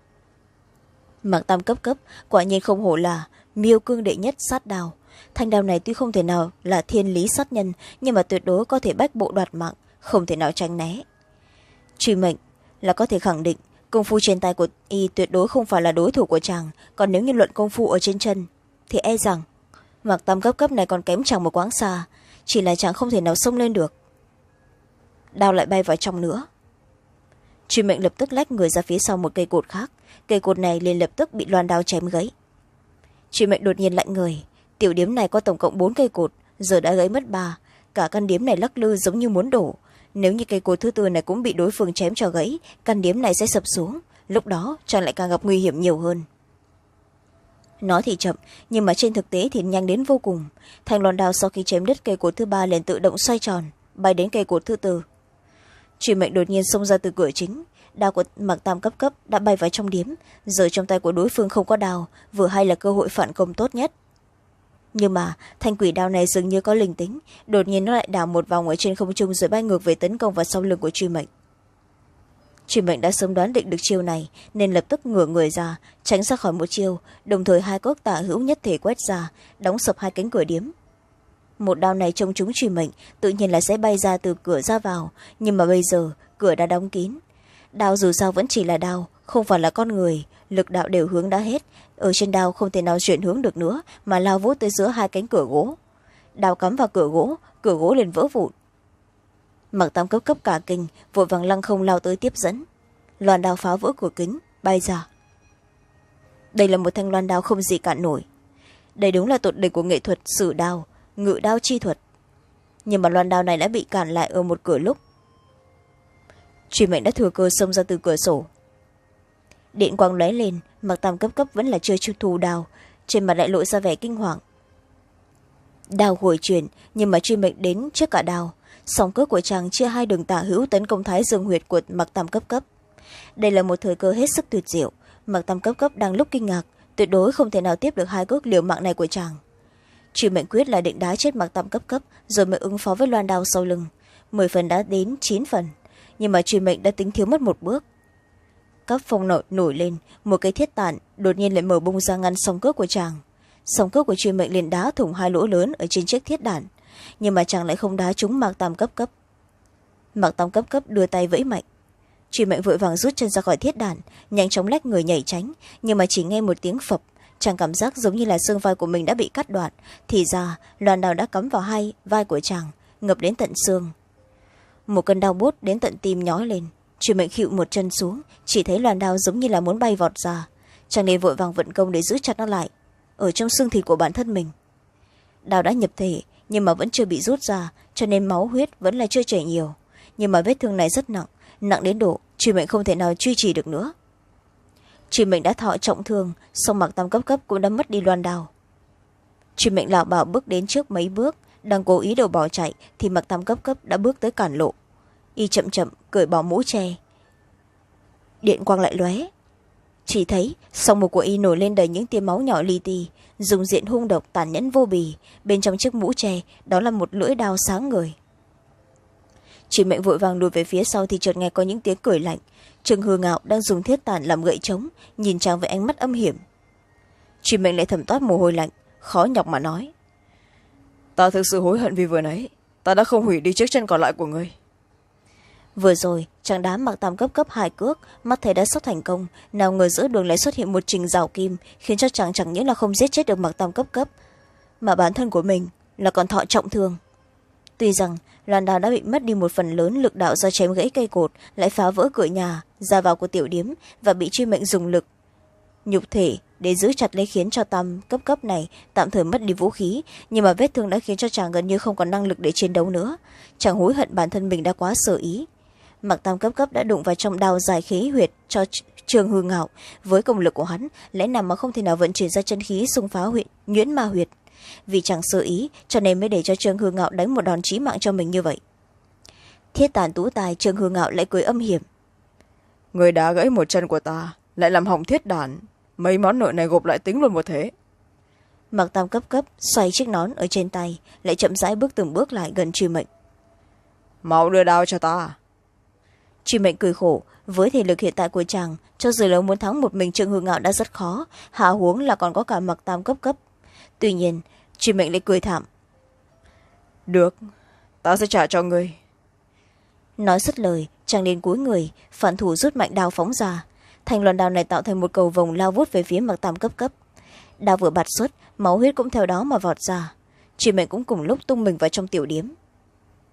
Mạng tam cấp cấp, quả nhiên không hổ là miêu cương đệ nhất sát đào thanh đao này tuy không thể nào là thiên lý sát nhân, nhưng mà tuyệt đối có thể bách bộ đoạt mạng, không thể nào tránh né. Truy mệnh là có thể khẳng định công phu trên tay của y tuyệt đối không phải là đối thủ của chàng, còn nếu như luận công phu ở trên chân, thì e rằng mặc tam cấp cấp này còn kém chàng một quãng xa, chỉ là chàng không thể nào xông lên được. Đao lại bay vào trong nữa. Truy mệnh lập tức lách người ra phía sau một cây cột khác, cây cột này liền lập tức bị loan đao chém gãy. Truy mệnh đột nhiên lạnh người, tiểu điếm này có tổng cộng bốn cây cột, giờ đã gãy mất ba, cả căn điếm này lắc lư giống như muốn đổ nếu như cây cột thứ tư này cũng bị đối phương chém cho gãy căn điếm này sẽ sập xuống. Lúc đó chàng lại càng gặp nguy hiểm nhiều hơn. Nói thì chậm nhưng mà trên thực tế thì nhanh đến vô cùng. Thành loan đao sau khi chém đứt cây cột thứ ba liền tự động xoay tròn bay đến cây cột thứ tư. Truy mệnh đột nhiên xông ra từ cửa chính. Đao của mạc tam cấp cấp đã bay vào trong điếm. Giờ trong tay của đối phương không có đào, vừa hay là cơ hội phản công tốt nhất nhưng mà, thanh quỷ đao này dường như có linh tính. Đột nhiên nó lại đào một vòng ở trên không trung rồi bay ngược về tấn công vào sau lưng của truy mệnh. Truy mệnh đã sớm đoán định được chiêu này, nên lập tức ngửa người ra, tránh ra khỏi một chiêu. Đồng thời hai cốc tả hữu nhất thể quét ra, đóng sập hai cánh cửa điếm. Một đao này trông chúng truy mệnh tự nhiên là sẽ bay ra từ cửa ra vào, nhưng mà bây giờ, cửa đã đóng kín. Đao dù sao vẫn chỉ là đao, không phải là con người lực đạo đều hướng đã hết. Ở trên đao không thể nào chuyển hướng được nữa, mà lao vút tới giữa hai cánh cửa gỗ. Đao cắm vào cửa gỗ cửa gỗ liền vỡ vụn. Mặc tam cấp cấp cả kinh, vội vàng lăng không lao tới tiếp dẫn. Loàn đao phá vỡ cửa kính, bay ra. Đây là một thanh loan đao không gì cản nổi. Đây đúng là tột đỉnh của nghệ thuật sử đao, ngự đao chi thuật. Nhưng mà loan đao này đã bị cản lại ở một cửa lúc. Truy mệnh đã thừa cơ xông ra từ cửa sổ điện quang lóe lên, mặc tam cấp cấp vẫn là chơi chu thù đào trên mặt lại lộ ra vẻ kinh hoàng. Đào hồi chuyển, nhưng mà truy mệnh đến trước cả đào song cước của chàng chia hai đường tả hữu tấn công thái dương huyệt của mặc tam cấp cấp. Đây là một thời cơ hết sức tuyệt diệu. Mặc tam cấp cấp đang lúc kinh ngạc, tuyệt đối không thể nào tiếp được hai cước liều mạng này của chàng. Truy mệnh quyết là định đá chết mặc tam cấp cấp, rồi mới ứng phó với loan đao sau lưng. Mười phần đã đến chín phần, nhưng mà truy mệnh đã tính thiếu mất một bước các phong nổi nổi lên, một cái thiết tản đột nhiên lại mở bung ra ngăn song cước của chàng. Song cước của truy mệnh liền đá thủng hai lỗ lớn ở trên chiếc thiết đản, nhưng mà chàng lại không đá trúng mạc tam cấp cấp. Mạc tam cấp cấp đưa tay vẫy mạnh. Truy mệnh vội vàng rút chân ra khỏi thiết đản, nhanh chóng lách người nhảy tránh, nhưng mà chỉ nghe một tiếng phập, chàng cảm giác giống như là xương vai của mình đã bị cắt đoạn. Thì ra, loàn đào đã cắm vào hai vai của chàng, ngập đến tận xương. Một cơn đau bút đến tận tim nhói lên truy mệnh khịu một chân xuống, chỉ thấy loàn đao giống như là muốn bay vọt ra. Chàng nên vội vàng vận công để giữ chặt nó lại. Ở trong xương thịt của bản thân mình. Đao đã nhập thể, nhưng mà vẫn chưa bị rút ra, cho nên máu huyết vẫn là chưa chảy nhiều. Nhưng mà vết thương này rất nặng nặng đến độ truy mệnh không thể nào truy trì được nữa. Truy mệnh đã thọ trọng thương, song mặc tam cấp cấp cũng đã mất đi loan đao. Truy mệnh lảo bảo bước đến trước mấy bước, đang cố ý đồ bỏ chạy, thì mặc tam cấp cấp đã bước tới cản lộ y chậm chậm cởi bỏ mũ tre điện quang lại lóe. Chỉ thấy song mục của y nổi lên đầy những tia máu nhỏ li ti, dùng diện hung độc tàn nhẫn vô bì, bên trong chiếc mũ tre đó là một lưỡi đao sáng người chị mệnh vội vàng lùi về phía sau thì chợt nghe có những tiếng cười lạnh. Trương hư ngạo đang dùng thiết tàn làm gậy trống, nhìn chàng với ánh mắt âm hiểm. Chị mệnh lại thầm toát mồ hôi lạnh, khó nhọc mà nói. Ta thực sự hối hận vì vừa nãy. Ta đã không hủy đi chiếc chân còn lại của ngươi vừa rồi, chàng đám mặc tam cấp cấp hai cước, mắt thấy đã sắp thành công. Nào ngờ giữa đường lại xuất hiện một trình rào kim, khiến cho chàng chẳng những là không giết chết được mặc tam cấp cấp, mà bản thân của mình là còn thọ trọng thương. Tuy rằng loan đào đã bị mất đi một phần lớn lực đạo do chém gãy cây cột, lại phá vỡ cửa nhà, ra vào của tiểu điếm và bị truy mệnh dùng lực, nhục thể để giữ chặt lấy khiến cho tam cấp cấp này tạm thời mất đi vũ khí. Nhưng mà vết thương đã khiến cho chàng gần như không còn năng lực để chiến đấu nữa. Chàng hối hận bản thân mình đã quá sơ ý mặc tam cấp cấp đã đụng vào trong đao dài khí huyệt cho trường hư ngạo. Với công lực của hắn lẽ nào mà không thể nào vận chuyển ra chân khí xung phá huyện nhuyễn ma huyệt? Vì chẳng sơ ý cho nên mới để cho trương hư ngạo đánh một đòn chí mạng cho mình như vậy. Thiết tàn tú tài trương hư ngạo lại cười âm hiểm. Người đã gãy một chân của ta lại làm hỏng thiết đàn. Mấy món nợ này gộp lại tính luôn một thế. Mặc tam cấp cấp xoay chiếc nón ở trên tay lại chậm rãi bước từng bước lại gần truy mệnh. Mau đưa đao cho ta truy mệnh cười khổ. Với thể lực hiện tại của chàng cho dù là muốn thắng một mình trương hương ngạo đã rất khó. Hạ huống là còn có cả mặc tam cấp cấp. Tuy nhiên truy mệnh lại cười thảm. Được ta sẽ trả cho ngươi. Nói dứt lời chàng đến cuối người phản thủ rút mạnh đao phóng ra. Thành loàn đao này tạo thành một cầu vồng lao vút về phía mặc tam cấp cấp. Đao vừa bạt xuất máu huyết cũng theo đó mà vọt ra. Truy mệnh cũng cùng lúc tung mình vào trong tiểu điếm.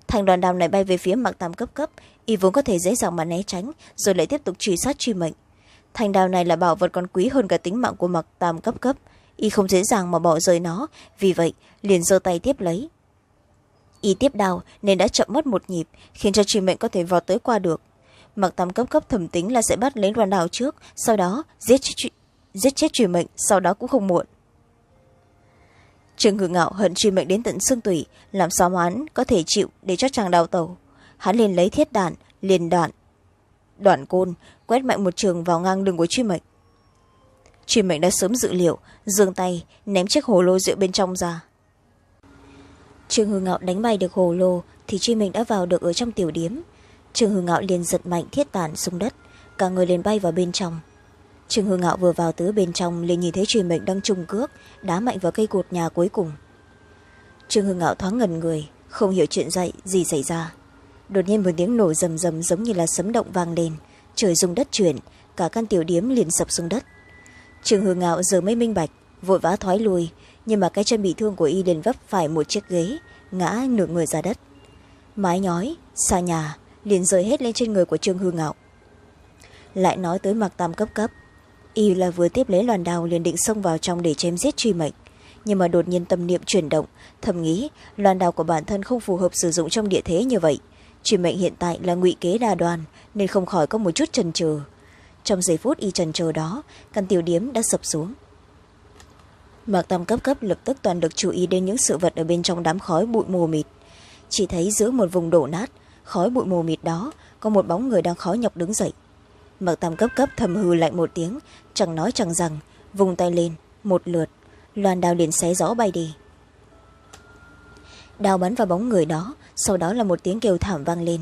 Thành đoàn đao này bay về phía mặc tam cấp cấp y vốn có thể dễ dàng mà né tránh rồi lại tiếp tục truy sát truy mệnh. Thành đao này là bảo vật còn quý hơn cả tính mạng của mặc tam cấp cấp. Y không dễ dàng mà bỏ rơi nó vì vậy liền giơ tay tiếp lấy. Y tiếp đào nên đã chậm mất một nhịp khiến cho truy mệnh có thể vọt tới qua được. Mặc tam cấp cấp thẩm tính là sẽ bắt lấy đoàn đào trước sau đó giết chết, giết chết truy mệnh sau đó cũng không muộn. Trường ngự ngạo hận truy mệnh đến tận xương tủy làm sao mà hắn có thể chịu để cho chàng đào tàu hắn liền lấy thiết đạn, liền đoạn. Đoạn côn, quét mạnh một trường vào ngang lưng của truy mệnh. Truy mệnh đã sớm dự liệu, giương tay, ném chiếc hồ lô rượu bên trong ra. Trương hưng ngạo đánh bay được hồ lô thì truy mệnh đã vào được ở trong tiểu điếm. Trương hưng ngạo liền giật mạnh thiết đạn xuống đất, cả người liền bay vào bên trong. Trương hư ngạo vừa vào tới bên trong liền nhìn thấy truy mệnh đang trùng cước, đá mạnh vào cây cột nhà cuối cùng. Trương hư ngạo thoáng ngần người, không hiểu chuyện dậy, gì xảy ra đột nhiên một tiếng nổ rầm rầm giống như là sấm động vang lên. Trời rung đất chuyển, cả căn tiểu điếm liền sập xuống đất. Trương hương ngạo giờ mới minh bạch, vội vã thoái lui, nhưng mà cái chân bị thương của y liền vấp phải một chiếc ghế, ngã nửa người ra đất. Mái nhói, xa nhà, liền rơi hết lên trên người của trương hương ngạo. Lại nói tới mặc tam cấp cấp, y là vừa tiếp lấy loàn đào liền định xông vào trong để chém giết truy mệnh. Nhưng mà đột nhiên tâm niệm chuyển động, thầm nghĩ, loàn đào của bản thân không phù hợp sử dụng trong địa thế như vậy truy mệnh hiện tại là ngụy kế đa đoàn nên không khỏi có một chút trần trừ trong giây phút y trần trừ đó, căn tiểu điếm đã sập xuống. Mạc tam cấp cấp lập tức toàn được chú ý đến những sự vật ở bên trong đám khói bụi mù mịt. Chỉ thấy giữa một vùng đổ nát, khói bụi mù mịt đó, có một bóng người đang khó nhọc đứng dậy. Mạc tam cấp cấp thầm hư lạnh một tiếng, chẳng nói chẳng rằng vùng tay lên, một lượt loàn đao liền xé gió bay đi. Đao bắn vào bóng người đó sau đó là một tiếng kêu thảm vang lên.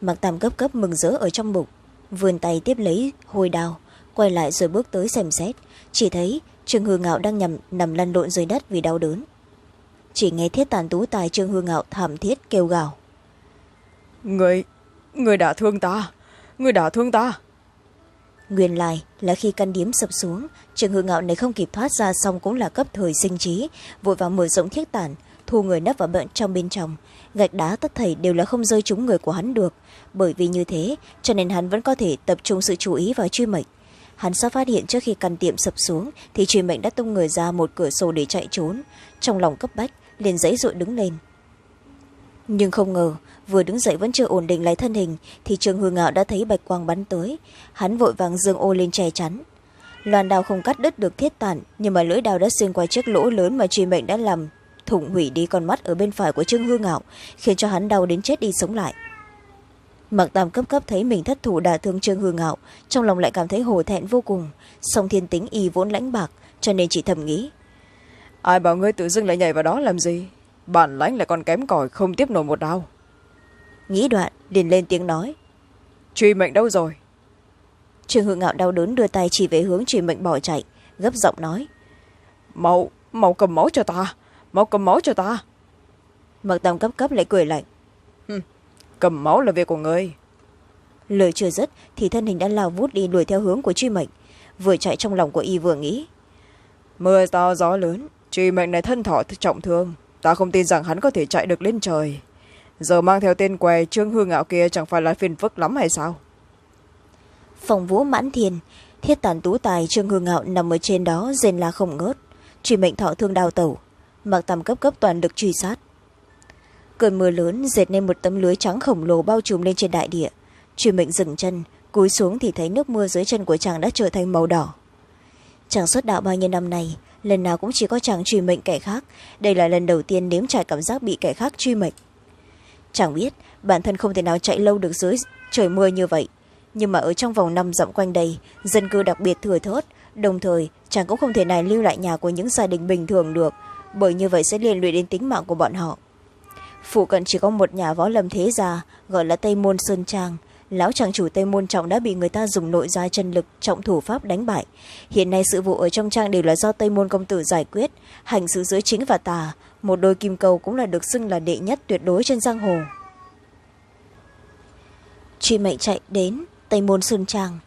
Mặc tam cấp cấp mừng rỡ ở trong bụng vươn tay tiếp lấy hồi đào quay lại rồi bước tới xem xét. Chỉ thấy trương hư ngạo đang nhầm nằm lăn lộn dưới đất vì đau đớn. Chỉ nghe thiết tàn tú tài trương hư ngạo thảm thiết kêu gào. Người người đã thương ta người đã thương ta. Nguyên lai là khi căn điếm sập xuống trương hư ngạo này không kịp thoát ra xong cũng là cấp thời sinh trí vội vàng mở rộng thiết tản thu người nấp vào bận trong bên trong. Gạch đá tất thảy đều là không rơi trúng người của hắn được. Bởi vì như thế, cho nên hắn vẫn có thể tập trung sự chú ý vào truy mệnh. Hắn sắp phát hiện trước khi căn tiệm sập xuống, thì truy mệnh đã tung người ra một cửa sổ để chạy trốn. Trong lòng cấp bách, liền dãy dội đứng lên. Nhưng không ngờ, vừa đứng dậy vẫn chưa ổn định lại thân hình, thì trường hư ngạo đã thấy bạch quang bắn tới. Hắn vội vàng dương ô lên che chắn. Loàn đào không cắt đứt được thiết tản, nhưng mà lưỡi đào đã xuyên qua chiếc lỗ lớn mà truy mệnh đã làm thủng hủy đi con mắt ở bên phải của trương hư ngạo khiến cho hắn đau đến chết đi sống lại. Mặc tam cấp cấp thấy mình thất thủ đả thương trương hư ngạo trong lòng lại cảm thấy hổ thẹn vô cùng song thiên tính y vốn lãnh bạc cho nên chỉ thầm nghĩ. Ai bảo ngươi tự dưng lại nhảy vào đó làm gì? Bản lãnh lại còn kém cỏi không tiếp nổi một đau. Nghĩ đoạn liền lên tiếng nói. Truy mệnh đâu rồi? Trương hư ngạo đau đớn đưa tay chỉ về hướng truy mệnh bỏ chạy gấp giọng nói. Mau mau cầm máu cho ta mau cầm máu cho ta. Mặc tam cấp cấp lại cười lạnh. Cầm máu là việc của ngươi lời chưa dứt thì thân hình đã lao vút đi đuổi theo hướng của truy mệnh. Vừa chạy trong lòng của y vừa nghĩ. Mưa to gió lớn truy mệnh này thân thọ trọng thương. Ta không tin rằng hắn có thể chạy được lên trời. Giờ mang theo tên què trương hương ngạo kia chẳng phải là phiền phức lắm hay sao? Phòng vũ mãn thiên thiết tàn tú tài trương hương ngạo nằm ở trên đó rên la không ngớt. Truy mệnh thọ thương đào tẩu mặc tầm cấp cấp toàn lực truy sát. Cơn mưa lớn dệt nên một tấm lưới trắng khổng lồ bao trùm lên trên đại địa. Truy mệnh dừng chân, cúi xuống thì thấy nước mưa dưới chân của chàng đã trở thành màu đỏ. Chàng xuất đạo bao nhiêu năm nay, lần nào cũng chỉ có chàng truy mệnh kẻ khác. Đây là lần đầu tiên nếm trải cảm giác bị kẻ khác truy mệnh. Chàng biết, bản thân không thể nào chạy lâu được dưới trời mưa như vậy. Nhưng mà ở trong vòng năm dặm quanh đây, dân cư đặc biệt thừa thớt. Đồng thời, chàng cũng không thể nào lưu lại nhà của những gia đình bình thường được bởi như vậy sẽ liên lụy đến tính mạng của bọn họ. Phụ cận chỉ có một nhà võ lâm thế gia, gọi là tây môn sơn trang. Lão chàng chủ tây môn trọng đã bị người ta dùng nội gia chân lực, trọng thủ pháp đánh bại. Hiện nay sự vụ ở trong trang đều là do tây môn công tử giải quyết. Hành sự giữa chính và tà, một đôi kim cầu cũng là được xưng là đệ nhất tuyệt đối trên giang hồ. Truy mệnh chạy đến tây môn sơn trang.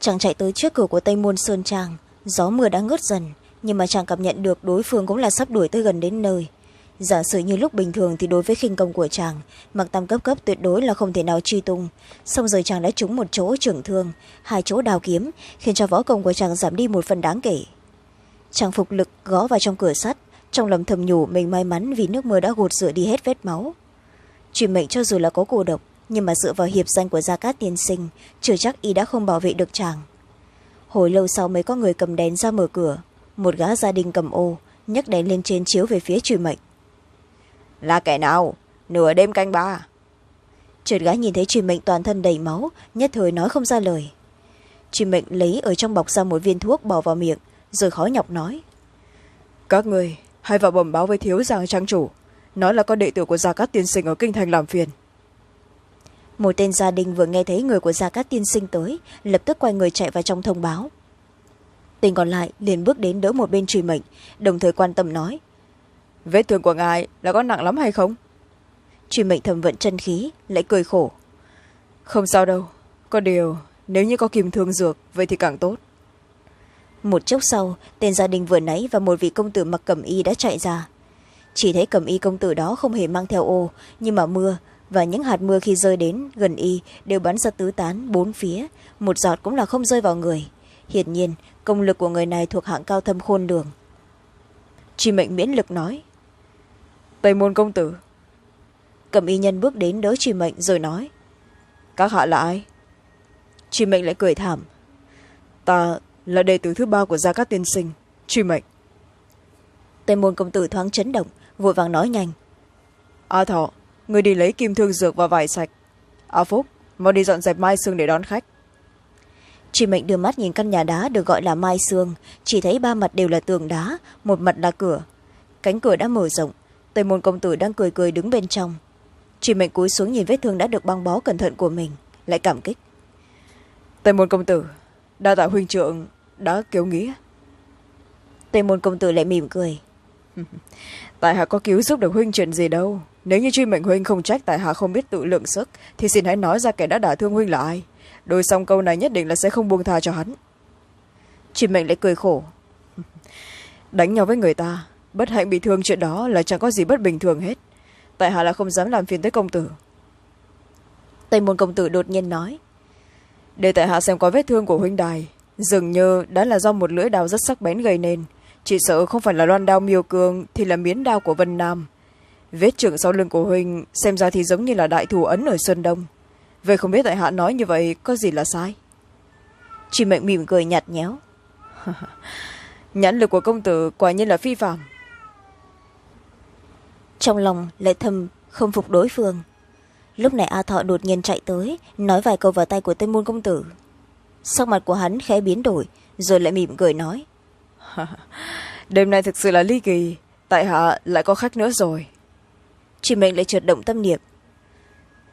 Chàng chạy tới trước cửa của tây môn sơn trang, gió mưa đã ngớt dần nhưng mà chàng cảm nhận được đối phương cũng là sắp đuổi tới gần đến nơi. Giả sử như lúc bình thường thì đối với khinh công của chàng, mặc tam cấp cấp tuyệt đối là không thể nào truy tung. Xong rồi chàng đã trúng một chỗ trưởng thương, hai chỗ đào kiếm, khiến cho võ công của chàng giảm đi một phần đáng kể. Chàng phục lực gõ vào trong cửa sắt, trong lòng thầm nhủ mình may mắn vì nước mưa đã gột rửa đi hết vết máu. Truyền mệnh cho dù là có cổ độc, nhưng mà dựa vào hiệp danh của gia cát tiên sinh, chưa chắc y đã không bảo vệ được chàng. Hồi lâu sau mới có người cầm đèn ra mở cửa một gã gia đình cầm ô nhấc đèn lên trên chiếu về phía truy mệnh. Là kẻ nào? Nửa đêm canh ba. Trượt gái nhìn thấy truy mệnh toàn thân đầy máu nhất thời nói không ra lời. Truy mệnh lấy ở trong bọc ra một viên thuốc bỏ vào miệng rồi khó nhọc nói. Các người hãy vào bẩm báo với thiếu giang trang chủ. Nói là có đệ tử của gia cát tiên sinh ở kinh thành làm phiền. Một tên gia đình vừa nghe thấy người của gia cát tiên sinh tới lập tức quay người chạy vào trong thông báo tên còn lại liền bước đến đỡ một bên truy mệnh đồng thời quan tâm nói vết thương của ngài là có nặng lắm hay không? Truy mệnh thầm vận chân khí lại cười khổ không sao đâu có điều nếu như có kim thương dược vậy thì càng tốt. Một chốc sau tên gia đình vừa nãy và một vị công tử mặc cẩm y đã chạy ra. Chỉ thấy cẩm y công tử đó không hề mang theo ô nhưng mà mưa và những hạt mưa khi rơi đến gần y đều bắn ra tứ tán bốn phía một giọt cũng là không rơi vào người hiển nhiên công lực của người này thuộc hạng cao thâm khôn lường. Truy mệnh miễn lực nói tây môn công tử. Cầm y nhân bước đến đỡ truy mệnh rồi nói các hạ là ai? Truy mệnh lại cười thảm ta là đệ tử thứ ba của gia cát tiên sinh truy mệnh. Tây môn công tử thoáng chấn động vội vàng nói nhanh a thọ người đi lấy kim thương dược và vải sạch. A phúc mau đi dọn dẹp mai sương để đón khách truy mệnh đưa mắt nhìn căn nhà đá được gọi là mai sương. Chỉ thấy ba mặt đều là tường đá một mặt là cửa. Cánh cửa đã mở rộng. Tây môn công tử đang cười cười đứng bên trong. Truy mệnh cúi xuống nhìn vết thương đã được băng bó cẩn thận của mình lại cảm kích. Tây môn công tử đa tạ huynh trưởng đã cứu nghĩa. Tây môn công tử lại mỉm cười. [LAUGHS] Tại hạ có cứu giúp được huynh chuyện gì đâu. Nếu như truy mệnh huynh không trách tại hạ không biết tự lượng sức thì xin hãy nói ra kẻ đã đả thương huynh là ai đôi xong câu này nhất định là sẽ không buông tha cho hắn. Chị mệnh lại cười khổ. Đánh nhau với người ta, bất hạnh bị thương chuyện đó là chẳng có gì bất bình thường hết. Tại hạ là không dám làm phiền tới công tử. Tây môn công tử đột nhiên nói, để tại hạ xem có vết thương của huynh đài, dường như đã là do một lưỡi đao rất sắc bén gây nên. Chỉ sợ không phải là loan đao miêu cương thì là miến đao của vân nam. Vết trưởng sau lưng của huynh xem ra thì giống như là đại thủ ấn ở sơn đông vậy không biết tại hạ nói như vậy có gì là sai? Chị mệnh mỉm cười nhạt nhéo. [LAUGHS] Nhãn lực của công tử quả nhiên là phi phạm trong lòng lại thầm không phục đối phương. Lúc này a thọ đột nhiên chạy tới nói vài câu vào tay của tây môn công tử. Sắc mặt của hắn khẽ biến đổi rồi lại mỉm cười nói. [LAUGHS] Đêm nay thực sự là ly kỳ tại hạ lại có khách nữa rồi. Chị mệnh lại trượt động tâm niệm.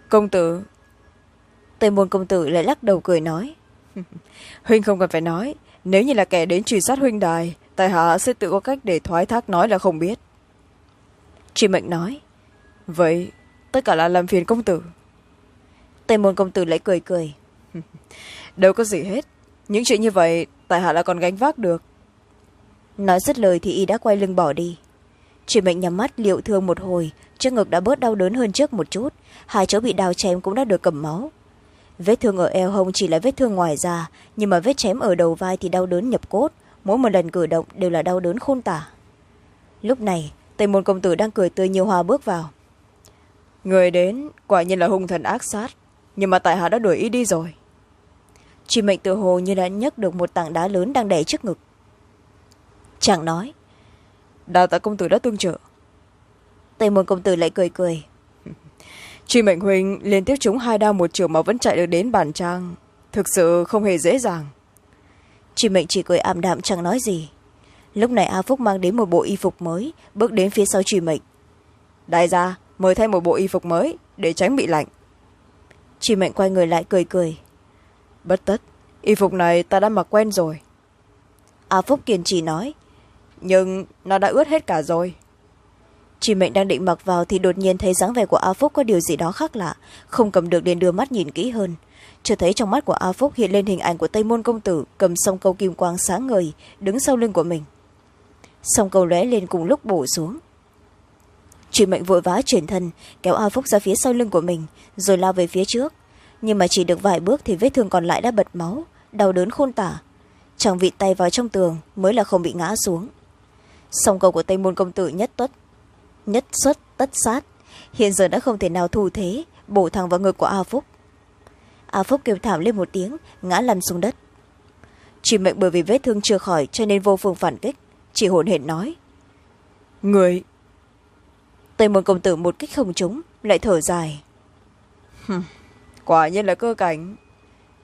Công tử tây môn công tử lại lắc đầu cười nói. [LAUGHS] Huynh không cần phải nói. Nếu như là kẻ đến truy sát huynh đài, tại hạ sẽ tự có cách để thoái thác nói là không biết. Chị mệnh nói. Vậy, tất cả là làm phiền công tử. Tây môn công tử lại cười cười. [LAUGHS] Đâu có gì hết. Những chuyện như vậy, tại hạ là còn gánh vác được. Nói dứt lời thì y đã quay lưng bỏ đi. Chị mệnh nhắm mắt liệu thương một hồi, trước ngực đã bớt đau đớn hơn trước một chút. Hai chỗ bị đào chém cũng đã được cầm máu vết thương ở eo hông chỉ là vết thương ngoài da nhưng mà vết chém ở đầu vai thì đau đớn nhập cốt. Mỗi một lần cử động đều là đau đớn khôn tả. Lúc này tây môn công tử đang cười tươi nhiều hoa bước vào. Người đến quả nhiên là hung thần ác sát nhưng mà tại hạ đã đuổi ý đi rồi. Chị mệnh tự hồ như đã nhấc được một tảng đá lớn đang đẩy trước ngực. Chàng nói đào tạ công tử đã tương trợ. Tây môn công tử lại cười cười truy mệnh huynh liên tiếp trúng hai đao một trường mà vẫn chạy được đến bản trang. Thực sự không hề dễ dàng. Truy mệnh chỉ cười ảm đạm chẳng nói gì. Lúc này a phúc mang đến một bộ y phục mới bước đến phía sau truy mệnh. Đại gia mời thay một bộ y phục mới để tránh bị lạnh. Truy mệnh quay người lại cười cười. Bất tất y phục này ta đã mặc quen rồi. A phúc kiên trì nói. Nhưng nó đã ướt hết cả rồi chị mệnh đang định mặc vào thì đột nhiên thấy dáng vẻ của a phúc có điều gì đó khác lạ. Không cầm được liền đưa mắt nhìn kỹ hơn. Chưa thấy trong mắt của a phúc hiện lên hình ảnh của tây môn công tử, cầm song câu kim quang sáng ngời, đứng sau lưng của mình. Song câu lóe lên cùng lúc bổ xuống. Chị mệnh vội vã chuyển thân, kéo a phúc ra phía sau lưng của mình, rồi lao về phía trước. Nhưng mà chỉ được vài bước thì vết thương còn lại đã bật máu, đau đớn khôn tả. Chàng vịt tay vào trong tường mới là không bị ngã xuống. Song câu của tây môn công tử nhất tuất nhất xuất tất sát. Hiện giờ đã không thể nào thu thế, bổ thẳng vào ngực của a phúc. A phúc kêu thảm lên một tiếng, ngã lăn xuống đất. Chỉ mệnh bởi vì vết thương chưa khỏi cho nên vô phương phản kích, chỉ hồn hển nói. Người, tây môn công tử một kích không trúng, lại thở dài. Quả nhiên là cơ cảnh.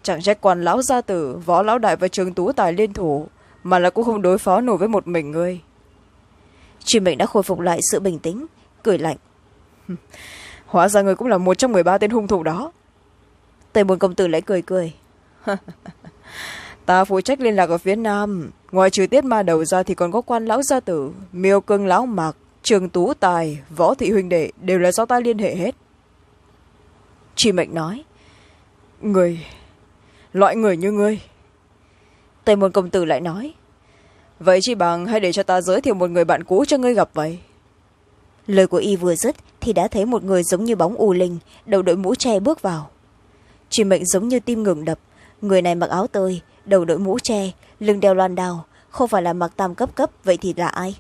Chẳng trách quan lão gia tử, võ lão đại và trường tú tài liên thủ, mà là cũng không đối phó nổi với một mình ngươi truy mệnh đã khôi phục lại sự bình tĩnh cười lạnh. [LAUGHS] Hóa ra người cũng là một trong mười ba tên hung thủ đó. Tây môn công tử lại cười cười. [LAUGHS] Ta phụ trách liên lạc ở phía nam. Ngoài trừ tiết ma đầu ra thì còn có quan lão gia tử miêu cưng lão mạc trường tú tài võ thị huynh đệ đều là do ta liên hệ hết. Truy mệnh nói. Người loại người như ngươi. Tây môn công tử lại nói vậy chỉ bằng hãy để cho ta giới thiệu một người bạn cũ cho ngươi gặp vậy. Lời của y vừa dứt thì đã thấy một người giống như bóng u linh đầu đội mũ tre bước vào. Truy mệnh giống như tim ngừng đập. Người này mặc áo tơi đầu đội mũ tre lưng đeo loan đao không phải là mặc tam cấp cấp vậy thì là ai?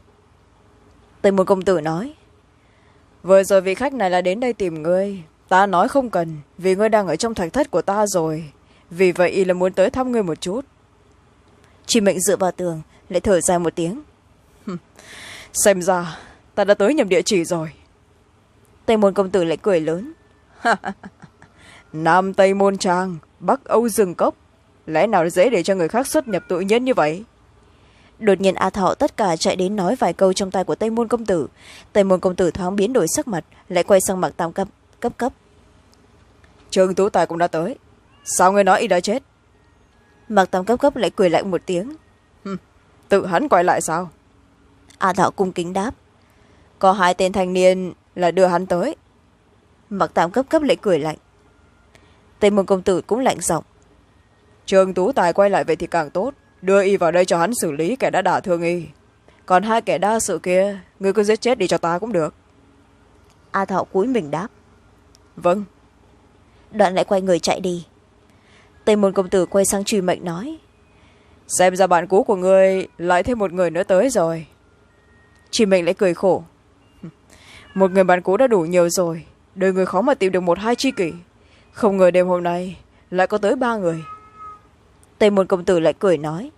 Tây môn công tử nói vừa rồi vị khách này là đến đây tìm ngươi. Ta nói không cần vì ngươi đang ở trong thạch thất của ta rồi. Vì vậy y là muốn tới thăm ngươi một chút. Truy mệnh dựa vào tường lại thở dài một tiếng. Xem ra ta đã tới nhầm địa chỉ rồi. Tây môn công tử lại cười lớn. [LAUGHS] Nam tây môn trang bắc âu rừng cốc lẽ nào dễ để cho người khác xuất nhập tự nhiên như vậy? Đột nhiên a thọ tất cả chạy đến nói vài câu trong tay của tây môn công tử. Tây môn công tử thoáng biến đổi sắc mặt lại quay sang mặt tam cấp cấp cấp. Trương tú tài cũng đã tới. Sao người nói y đã chết? Mặc tam cấp cấp lại cười lạnh một tiếng tự hắn quay lại sao? A thọ cung kính đáp. Có hai tên thanh niên là đưa hắn tới. Mặc tam cấp cấp lại cười lạnh. Tây môn công tử cũng lạnh giọng. Trường tú tài quay lại vậy thì càng tốt. Đưa y vào đây cho hắn xử lý kẻ đã đả thương y. Còn hai kẻ đa sự kia ngươi cứ giết chết đi cho ta cũng được. A thọ cúi mình đáp. Vâng. Đoạn lại quay người chạy đi. Tây môn công tử quay sang truy mệnh nói xem ra bạn cũ của ngươi lại thêm một người nữa tới rồi. Chị mệnh lại cười khổ. [LAUGHS] Một người bạn cũ đã đủ nhiều rồi, đời người khó mà tìm được một hai tri kỷ. Không ngờ đêm hôm nay lại có tới ba người. Tây môn công tử lại cười nói,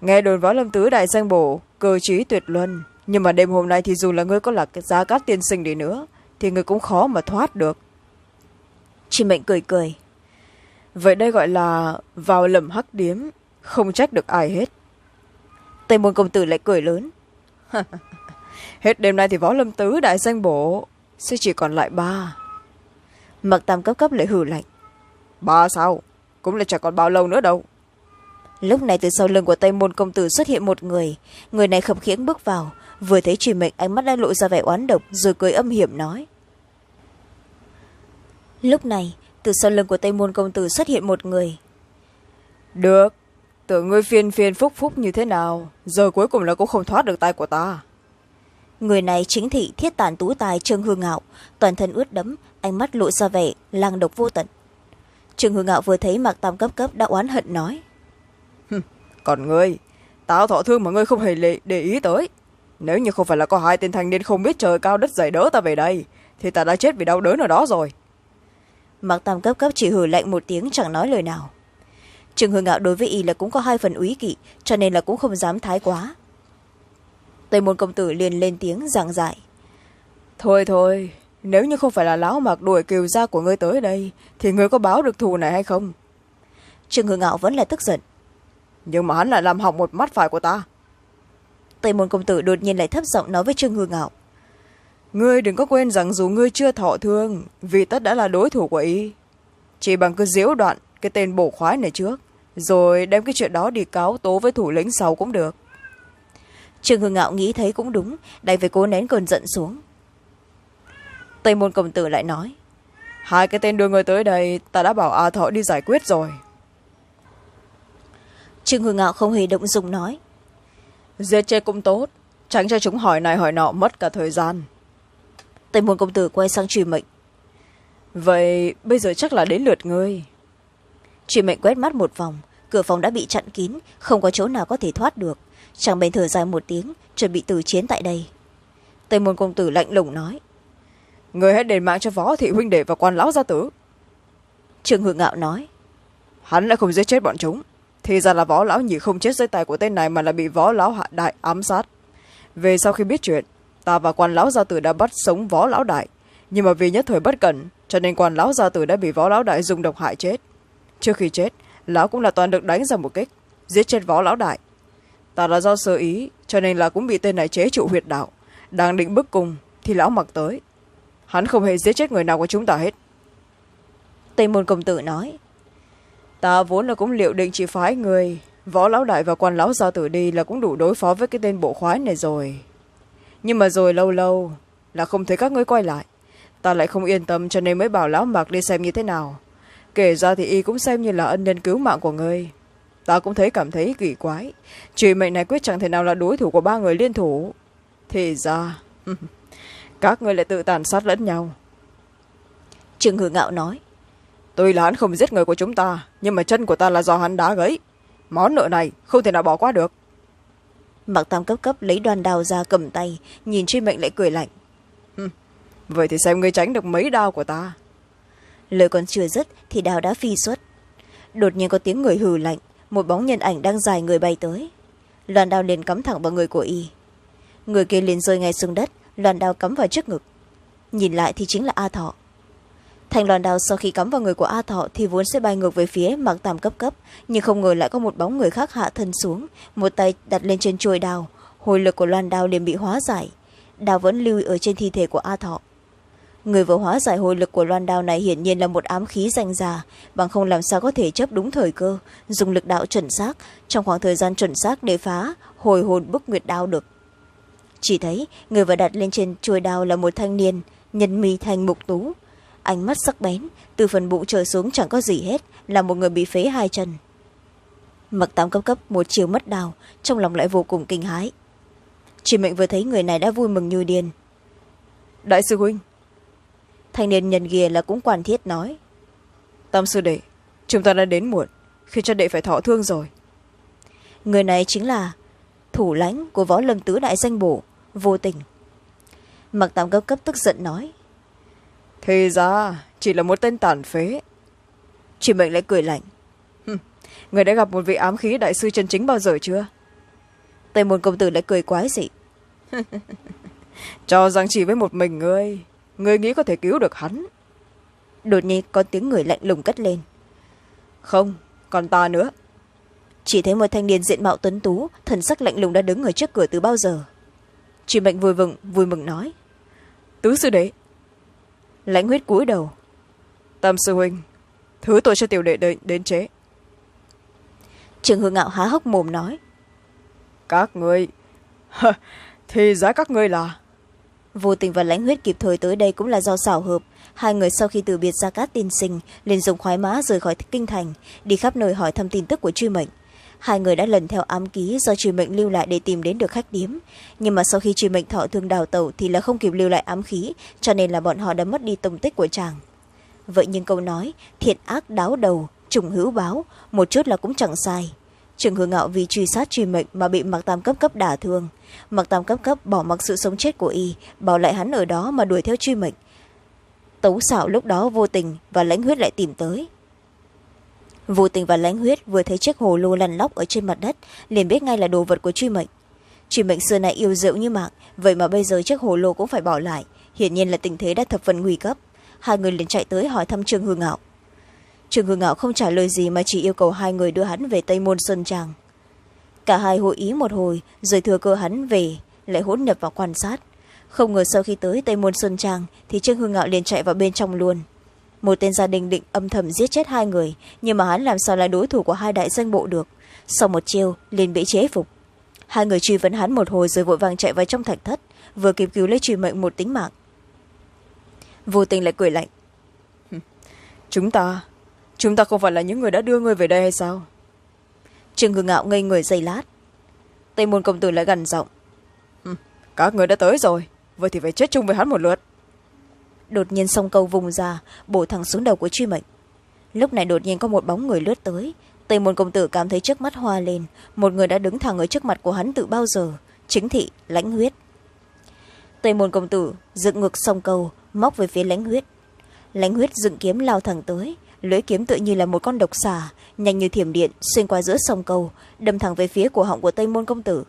nghe đồn võ lâm tứ đại danh bổ, cơ trí tuyệt luân, nhưng mà đêm hôm nay thì dù là ngươi có là giá cát tiên sinh đi nữa, thì ngươi cũng khó mà thoát được. Chị mệnh cười cười. Vậy đây gọi là vào lầm hắc điếm không trách được ai hết. Tây môn công tử lại cười lớn. [LAUGHS] Hết đêm nay thì võ lâm tứ đại danh bổ sẽ chỉ còn lại ba. Mặc tam cấp cấp lại hử lạnh. Ba sao? Cũng là chẳng còn bao lâu nữa đâu. Lúc này từ sau lưng của tây môn công tử xuất hiện một người. Người này khập khiễng bước vào, vừa thấy truy mệnh ánh mắt đã lộ ra vẻ oán độc, rồi cười âm hiểm nói. Lúc này, từ sau lưng của tây môn công tử xuất hiện một người. Được tưởng ngươi phiền phiền phúc phúc như thế nào giờ cuối cùng là cũng không thoát được tay của ta. Người này chính thị thiết tản tú tài trương hương ngạo toàn thân ướt đẫm ánh mắt lộ ra vẻ lang độc vô tận. Trương hương ngạo vừa thấy mặc tam cấp cấp đã oán hận nói còn ngươi tao thọ thương mà ngươi không hề để ý tới. Nếu như không phải là có hai tên thanh niên không biết trời cao đất dày đỡ ta về đây thì ta đã chết vì đau đớn ở đó rồi. Mặc tam cấp cấp chỉ hử lạnh một tiếng chẳng nói lời nào trương hương ngạo đối với y là cũng có hai phần úy kỵ cho nên là cũng không dám thái quá. Tây môn công tử liền lên tiếng giảng giải. Thôi thôi nếu như không phải là lão mặc đuổi kiều gia của ngươi tới đây thì ngươi có báo được thù này hay không? Trương hương ngạo vẫn là tức giận. Nhưng mà hắn lại làm hỏng một mắt phải của ta. Tây môn công tử đột nhiên lại thấp giọng nói với trương hương ngạo ngươi đừng có quên rằng dù ngươi chưa thọ thương vì tất đã là đối thủ của y chỉ bằng cứ diễu đoạn cái tên bổ khoái này trước rồi đem cái chuyện đó đi cáo tố với thủ lĩnh sau cũng được. Trương hương ngạo nghĩ thấy cũng đúng đành phải cố nén cơn giận xuống. Tây môn công tử lại nói hai cái tên đưa người tới đây ta đã bảo a thọ đi giải quyết rồi. Trương hương ngạo không hề động dùng nói giết chết cũng tốt tránh cho chúng hỏi này hỏi nọ mất cả thời gian. Tây môn công tử quay sang truy mệnh. Vậy bây giờ chắc là đến lượt ngươi. Truy mệnh quét mắt một vòng cửa phòng đã bị chặn kín không có chỗ nào có thể thoát được. Chàng bèn thở dài một tiếng chuẩn bị từ chiến tại đây. Tây môn công tử lạnh lùng nói người hãy đền mạng cho võ thị huynh đệ và quan lão gia tử. Trương hương ngạo nói hắn lại không giết chết bọn chúng. Thì ra là võ lão nhị không chết dưới tay của tên này mà là bị võ lão hạ đại ám sát. Về sau khi biết chuyện ta và quan lão gia tử đã bắt sống võ lão đại. Nhưng mà vì nhất thời bất cẩn cho nên quan lão gia tử đã bị võ lão đại dùng độc hại chết. Trước khi chết lão cũng là toàn được đánh ra một kích giết chết võ lão đại. Ta là do sơ ý cho nên là cũng bị tên này chế trụ huyệt đạo. Đang định bức cùng thì lão mặc tới. Hắn không hề giết chết người nào của chúng ta hết. Tây môn công tử nói ta vốn là cũng liệu định chỉ phái người võ lão đại và quan lão gia tử đi là cũng đủ đối phó với cái tên bộ khoái này rồi. Nhưng mà rồi lâu lâu là không thấy các ngươi quay lại. Ta lại không yên tâm cho nên mới bảo lão mạc đi xem như thế nào kể ra thì y cũng xem như là ân nhân cứu mạng của ngươi. Ta cũng thấy cảm thấy kỳ quái. Truy mệnh này quyết chẳng thể nào là đối thủ của ba người liên thủ. Thì ra [LAUGHS] các ngươi lại tự tàn sát lẫn nhau. Trương hử ngạo nói tuy là hắn không giết người của chúng ta nhưng mà chân của ta là do hắn đá gãy. Món nợ này không thể nào bỏ qua được. Mặc tam cấp cấp lấy đoàn đao ra cầm tay nhìn truy mệnh lại cười lạnh. [LAUGHS] Vậy thì xem ngươi tránh được mấy đao của ta lời còn chưa dứt thì đao đã phi xuất đột nhiên có tiếng người hừ lạnh, một bóng nhân ảnh đang dài người bay tới. Loàn đao liền cắm thẳng vào người của y. Người kia liền rơi ngay xuống đất loàn đao cắm vào trước ngực. Nhìn lại thì chính là a thọ. Thành loàn đao sau khi cắm vào người của a thọ thì vốn sẽ bay ngược về phía mặc tam cấp cấp, nhưng không ngờ lại có một bóng người khác hạ thân xuống, một tay đặt lên trên chuôi đao. Hồi lực của loàn đao liền bị hóa giải. Đao vẫn lưu ở trên thi thể của a thọ người vừa hóa giải hồi lực của loan đao này hiển nhiên là một ám khí danh già bằng không làm sao có thể chấp đúng thời cơ, dùng lực đạo chuẩn xác, trong khoảng thời gian chuẩn xác để phá hồi hồn bức nguyệt đao được. Chỉ thấy, người vừa đặt lên trên chuôi đao là một thanh niên, nhân mi thành mục tú. Ánh mắt sắc bén, từ phần bụng trở xuống chẳng có gì hết, là một người bị phế hai chân. Mặc tám cấp cấp, một chiều mất đào trong lòng lại vô cùng kinh hãi. Chị mệnh vừa thấy người này đã vui mừng như điên. Đại sư huynh thanh niên nhân ghìa là cũng quản thiết nói. Tam sư đệ chúng ta đã đến muộn khi cho đệ phải thọ thương rồi. Người này chính là thủ lãnh của võ lâm tứ đại danh bổ vô tình. Mặc tám cấp cấp tức giận nói. Thì ra chỉ là một tên tàn phế. Chị mệnh lại cười lạnh. Người đã gặp một vị ám khí đại sư chân chính bao giờ chưa? Tây môn công tử lại cười quái dị. [LAUGHS] Cho rằng chỉ với một mình ngươi ngươi nghĩ có thể cứu được hắn. Đột nhiên có tiếng người lạnh lùng cất lên. Không còn ta nữa. Chỉ thấy một thanh niên diện mạo tuấn tú thần sắc lạnh lùng đã đứng ở trước cửa từ bao giờ. Chị mệnh vui mừng vui mừng nói. Tứ sư đệ. Lãnh huyết cúi đầu. Tam sư huynh thứ tội cho tiểu đệ đến, đến chế. Trường hương ngạo há hốc mồm nói. Các ngươi. [LAUGHS] Thì giá các ngươi là vô tình và lãnh huyết kịp thời tới đây cũng là do xảo hợp. Hai người sau khi từ biệt ra cát tiên sinh, liền dùng khoái mã rời khỏi kinh thành, đi khắp nơi hỏi thăm tin tức của truy mệnh. Hai người đã lần theo ám ký do truy mệnh lưu lại để tìm đến được khách điếm. Nhưng mà sau khi truy mệnh thọ thương đào tẩu thì là không kịp lưu lại ám khí, cho nên là bọn họ đã mất đi tông tích của chàng. Vậy nhưng câu nói, thiện ác đáo đầu, trùng hữu báo, một chút là cũng chẳng sai trường hương ngạo vì truy sát truy mệnh mà bị mặc tam cấp cấp đả thương. Mặc tam cấp cấp bỏ mặc sự sống chết của y, bảo lại hắn ở đó mà đuổi theo truy mệnh. Tấu xảo lúc đó vô tình và lãnh huyết lại tìm tới. Vô tình và lãnh huyết vừa thấy chiếc hồ lô lăn lóc ở trên mặt đất, liền biết ngay là đồ vật của truy mệnh. Truy mệnh xưa nay yêu rượu như mạng, vậy mà bây giờ chiếc hồ lô cũng phải bỏ lại, hiển nhiên là tình thế đã thập phần nguy cấp. Hai người liền chạy tới hỏi thăm Trường hương ngạo trương hương ngạo không trả lời gì mà chỉ yêu cầu hai người đưa hắn về tây môn sơn tràng. Cả hai hội ý một hồi, rồi thừa cơ hắn về, lại hỗn nhập vào quan sát. Không ngờ sau khi tới tây môn sơn trang thì trương hương ngạo liền chạy vào bên trong luôn. Một tên gia đình định âm thầm giết chết hai người, nhưng mà hắn làm sao là đối thủ của hai đại danh bộ được? Sau một chiêu, liền bị chế phục. Hai người truy vấn hắn một hồi rồi vội vàng chạy vào trong thạch thất, vừa kịp cứu lấy truy mệnh một tính mạng. Vô tình lại cười lạnh. Chúng ta chúng ta không phải là những người đã đưa ngươi về đây hay sao? Trương hương ngạo ngây người giây lát. Tây môn công tử lại gần giọng. Ừ, các người đã tới rồi, vậy thì phải chết chung với hắn một lượt. Đột nhiên sông câu vùng ra, bổ thẳng xuống đầu của truy mệnh. Lúc này đột nhiên có một bóng người lướt tới. Tây môn công tử cảm thấy trước mắt hoa lên, một người đã đứng thẳng ở trước mặt của hắn từ bao giờ? Chính thị, lãnh huyết. Tây môn công tử dựng ngược sông câu, móc về phía lãnh huyết. Lãnh huyết dựng kiếm lao thẳng tới lưỡi kiếm tự như là một con độc xà nhanh như thiểm điện xuyên qua giữa sông cầu, đâm thẳng về phía cổ họng của tây môn công tử.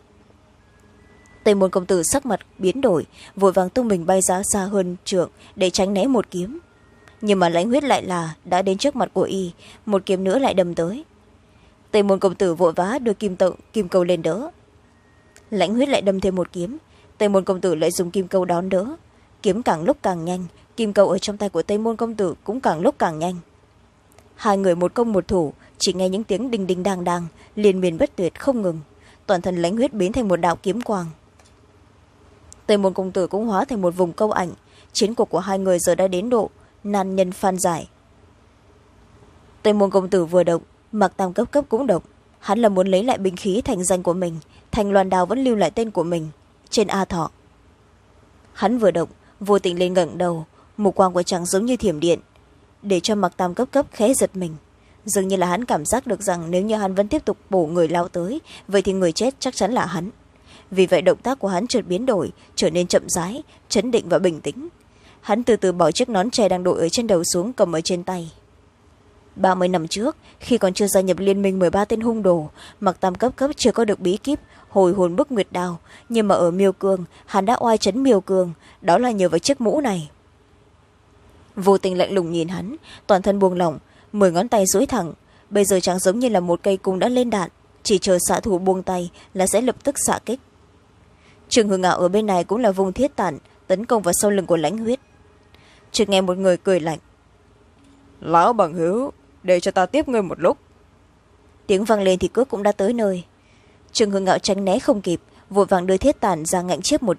Tây môn công tử sắc mặt biến đổi vội vàng tung mình bay ra xa hơn trượng để tránh né một kiếm. Nhưng mà lãnh huyết lại là đã đến trước mặt của y một kiếm nữa lại đâm tới. Tây môn công tử vội vã đưa kim, tự, kim câu lên đỡ. Lãnh huyết lại đâm thêm một kiếm tây môn công tử lại dùng kim câu đón đỡ. Kiếm càng lúc càng nhanh kim câu ở trong tay của tây môn công tử cũng càng lúc càng nhanh hai người một công một thủ, chỉ nghe những tiếng đinh đinh đang đang liên miền bất tuyệt không ngừng. Toàn thân lãnh huyết biến thành một đạo kiếm quang. Tây môn công tử cũng hóa thành một vùng câu ảnh. Chiến cuộc của hai người giờ đã đến độ, nan nhân phan giải. Tây môn công tử vừa động mặc tam cấp cấp cũng động. Hắn là muốn lấy lại binh khí thành danh của mình, thành loan đào vẫn lưu lại tên của mình, trên a thọ. Hắn vừa động, vô tình lên ngẩng đầu, mục quang của chàng giống như thiểm điện để cho mặc tam cấp cấp khẽ giật mình. Dường như là hắn cảm giác được rằng nếu như hắn vẫn tiếp tục bổ người lao tới, vậy thì người chết chắc chắn là hắn. Vì vậy động tác của hắn chợt biến đổi, trở nên chậm rãi, chấn định và bình tĩnh. Hắn từ từ bỏ chiếc nón tre đang đội ở trên đầu xuống cầm ở trên tay. Ba mươi năm trước, khi còn chưa gia nhập liên minh m ba tên hung đồ mặc tam cấp cấp chưa có được bí kíp, hồi hồn bức nguyệt đào. Nhưng mà ở miêu cương, hắn đã oai chấn miêu cương, đó là nhờ vào chiếc mũ này vô tình lạnh lùng nhìn hắn toàn thân buông lỏng mười ngón tay duỗi thẳng. Bây giờ chẳng giống như là một cây cung đã lên đạn chỉ chờ xạ thủ buông tay là sẽ lập tức xạ kích. Trường hương ngạo ở bên này cũng là vùng thiết tản tấn công vào sau lưng của lãnh huyết. Chợt nghe một người cười lạnh. Lão bằng hữu để cho ta tiếp ngươi một lúc. Tiếng vang lên thì cước cũng đã tới nơi. Trương hương ngạo tránh né không kịp vội vàng đưa thiết tản ra ngạnh chiếc một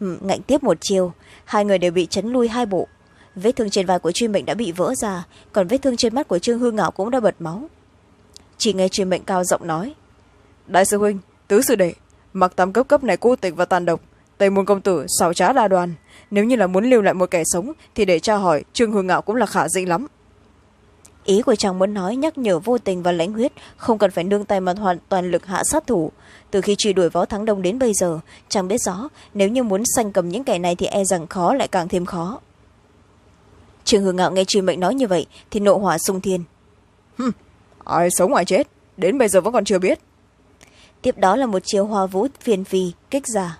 ừ, ngạnh tiếp một chiêu hai người đều bị chấn lui hai bộ vết thương trên vai của truy mệnh đã bị vỡ ra còn vết thương trên mắt của trương hương ngạo cũng đã bật máu. Chỉ nghe truy mệnh cao giọng nói đại sư huynh tứ sư đệ mặc tam cấp cấp này cô tịch và tàn độc tây môn công tử xảo trá đa đoàn nếu như là muốn lưu lại một kẻ sống thì để tra hỏi trương hương ngạo cũng là khả dĩ lắm. Ý của chàng muốn nói nhắc nhở vô tình và lãnh huyết không cần phải nương tay mà hoàn toàn lực hạ sát thủ. Từ khi truy đuổi võ thắng đông đến bây giờ chàng biết rõ nếu như muốn sanh cầm những kẻ này thì e rằng khó lại càng thêm khó trương hương ngạo nghe truy mệnh nói như vậy thì nộ hỏa sung thiên. Hừm, ai sống ai chết đến bây giờ vẫn còn chưa biết. Tiếp đó là một chiều hoa vũ phiền phi kích giả.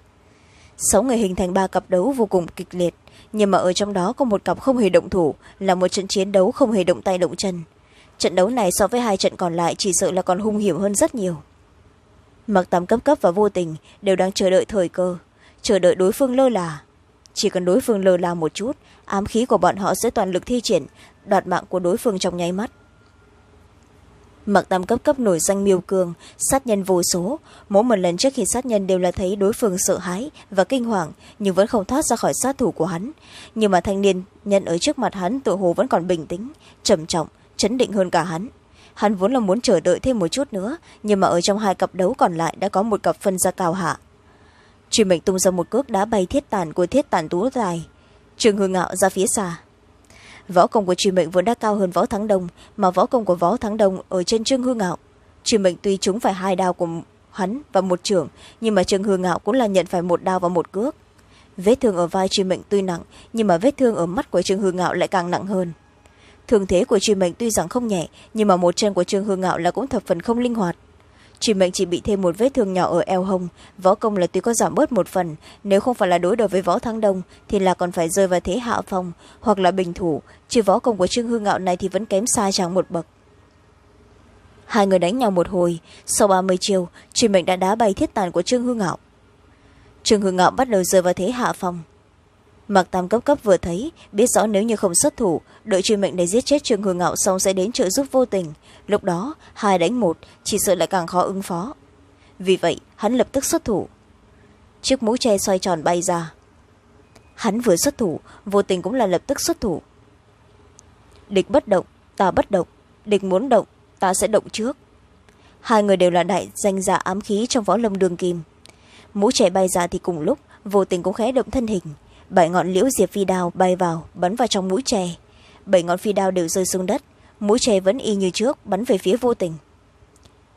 Sáu người hình thành ba cặp đấu vô cùng kịch liệt nhưng mà ở trong đó có một cặp không hề động thủ là một trận chiến đấu không hề động tay động chân. Trận đấu này so với hai trận còn lại chỉ sợ là còn hung hiểm hơn rất nhiều. Mặc tám cấp cấp và vô tình đều đang chờ đợi thời cơ chờ đợi đối phương lơ là. Chỉ cần đối phương lơ là một chút ám khí của bọn họ sẽ toàn lực thi triển, đoạt mạng của đối phương trong nháy mắt. Mặc tam cấp cấp nổi danh miêu cường, sát nhân vô số. Mỗi một lần trước khi sát nhân đều là thấy đối phương sợ hãi và kinh hoàng, nhưng vẫn không thoát ra khỏi sát thủ của hắn. Nhưng mà thanh niên nhận ở trước mặt hắn tự hồ vẫn còn bình tĩnh, trầm trọng, chấn định hơn cả hắn. Hắn vốn là muốn chờ đợi thêm một chút nữa, nhưng mà ở trong hai cặp đấu còn lại đã có một cặp phân ra cao hạ. Truy mệnh tung ra một cước đá bay thiết tàn của thiết tàn tú dài trương hương ngạo ra phía xa. Võ công của truy mệnh vốn đã cao hơn võ thắng đông, mà võ công của võ thắng đông ở trên trương hương ngạo. Truy mệnh tuy chúng phải hai đao của hắn và một trưởng, nhưng mà trương hương ngạo cũng là nhận phải một đao và một cước. Vết thương ở vai truy mệnh tuy nặng, nhưng mà vết thương ở mắt của trương hương ngạo lại càng nặng hơn. Thường thế của truy mệnh tuy rằng không nhẹ, nhưng mà một chân của trương hương ngạo là cũng thập phần không linh hoạt chỉ mệnh chỉ bị thêm một vết thương nhỏ ở eo hông. Võ công là tuy có giảm bớt một phần, nếu không phải là đối đầu với võ thắng đông, thì là còn phải rơi vào thế hạ phong, hoặc là bình thủ. Chứ võ công của trương hương ngạo này thì vẫn kém xa chẳng một bậc. Hai người đánh nhau một hồi. Sau ba mươi chiều truy mệnh đã đá bay thiết tàn của trương hương ngạo. Trương hương ngạo bắt đầu rơi vào thế hạ phong mặc tam cấp cấp vừa thấy, biết rõ nếu như không xuất thủ, đội truy mệnh để giết chết trương hương ngạo xong sẽ đến trợ giúp vô tình. Lúc đó, hai đánh một, chỉ sợ lại càng khó ứng phó. Vì vậy, hắn lập tức xuất thủ. Chiếc mũ tre xoay tròn bay ra. Hắn vừa xuất thủ, vô tình cũng là lập tức xuất thủ. Địch bất động, ta bất động. Địch muốn động, ta sẽ động trước. Hai người đều là đại danh giả ám khí trong võ lâm đường kim. Mũ trẻ bay ra thì cùng lúc, vô tình cũng khẽ động thân hình bảy ngọn liễu diệp phi đao bay vào, bắn vào trong mũi tre bảy ngọn phi đao đều rơi xuống đất. Mũi tre vẫn y như trước, bắn về phía vô tình.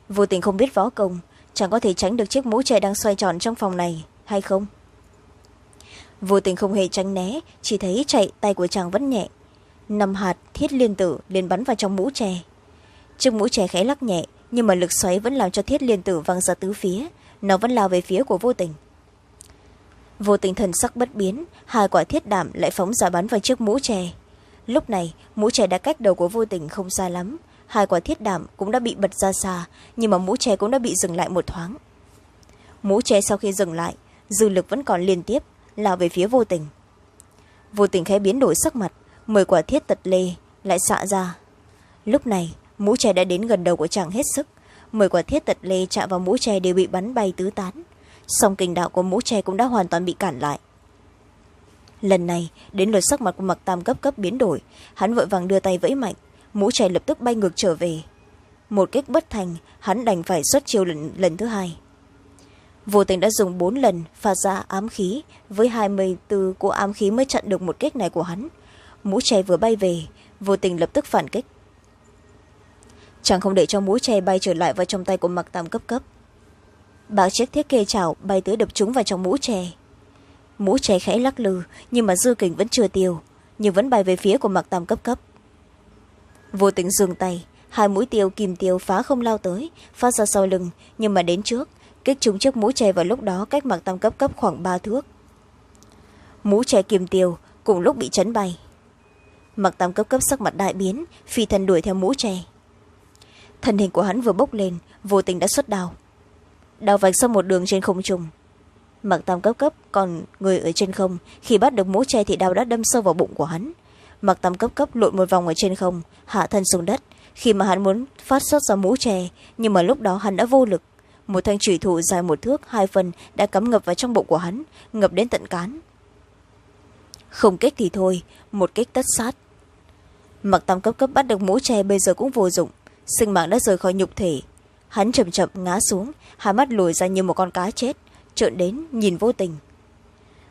Vô tình không biết võ công, chẳng có thể tránh được chiếc mũi tre đang xoay tròn trong phòng này, hay không? Vô tình không hề tránh né, chỉ thấy chạy, tay của chàng vẫn nhẹ. Năm hạt, thiết liên tử, liền bắn vào trong mũ tre chiếc mũi tre khẽ lắc nhẹ, nhưng mà lực xoáy vẫn làm cho thiết liên tử văng ra tứ phía. Nó vẫn lao về phía của vô tình. Vô tình thần sắc bất biến hai quả thiết đạm lại phóng ra bắn vào chiếc mũ tre lúc này, mũ tre đã cách đầu của vô tình không xa lắm. Hai quả thiết đạm cũng đã bị bật ra xa, nhưng mà mũ tre cũng đã bị dừng lại một thoáng. Mũ tre sau khi dừng lại, dư lực vẫn còn liên tiếp, lao về phía vô tình. Vô tình khẽ biến đổi sắc mặt, mười quả thiết tật lê lại xạ ra. Lúc này, mũ tre đã đến gần đầu của chàng hết sức. Mười quả thiết tật lê chạm vào mũ tre đều bị bắn bay tứ tán. Song kình đạo của mũ tre cũng đã hoàn toàn bị cản lại lần này đến lượt sắc mặt của mặc tam cấp cấp biến đổi hắn vội vàng đưa tay vẫy mạnh mũ chày lập tức bay ngược trở về. Một kích bất thành hắn đành phải xuất chiêu lần, lần thứ hai. Vô tình đã dùng bốn lần pha ra ám khí với hai mươi bốn của ám khí mới chặn được một kích này của hắn. Mũ tre vừa bay về vô tình lập tức phản kích. Chàng không để cho mũ tre bay trở lại vào trong tay của mặc tam cấp cấp. Bạc chiếc thiết kê chảo bay tới đập chúng vào trong mũ tre mũ tre khẽ lắc lư, nhưng mà dư kình vẫn chưa tiêu, nhưng vẫn bay về phía của mặc tam cấp cấp. Vô tình dừng tay, hai mũi tiêu kìm tiêu phá không lao tới, phát ra sau lưng, nhưng mà đến trước, kích trúng chiếc mũ tre vào lúc đó cách mặc tam cấp cấp khoảng ba thước. Mũ tre kìm tiêu cùng lúc bị chấn bay. Mặc tam cấp cấp sắc mặt đại biến, phi thần đuổi theo mũ tre thân hình của hắn vừa bốc lên, vô tình đã xuất đào đào vạch sau một đường trên không trung mặc tam cấp cấp, còn người ở trên không, khi bắt được mũ tre thì đau đã đâm sâu vào bụng của hắn. Mặc tam cấp cấp lộn một vòng ở trên không, hạ thân xuống đất. Khi mà hắn muốn phát xuất ra mũ tre nhưng mà lúc đó hắn đã vô lực. Một thanh thủy thủ dài một thước, hai phần, đã cắm ngập vào trong bụng của hắn, ngập đến tận cán. Không kích thì thôi, một kích tất sát. Mặc tam cấp cấp bắt được mũ tre bây giờ cũng vô dụng, sinh mạng đã rời khỏi nhục thể. Hắn chậm chậm ngã xuống, hai mắt lùi ra như một con cá chết trợn đến nhìn vô tình.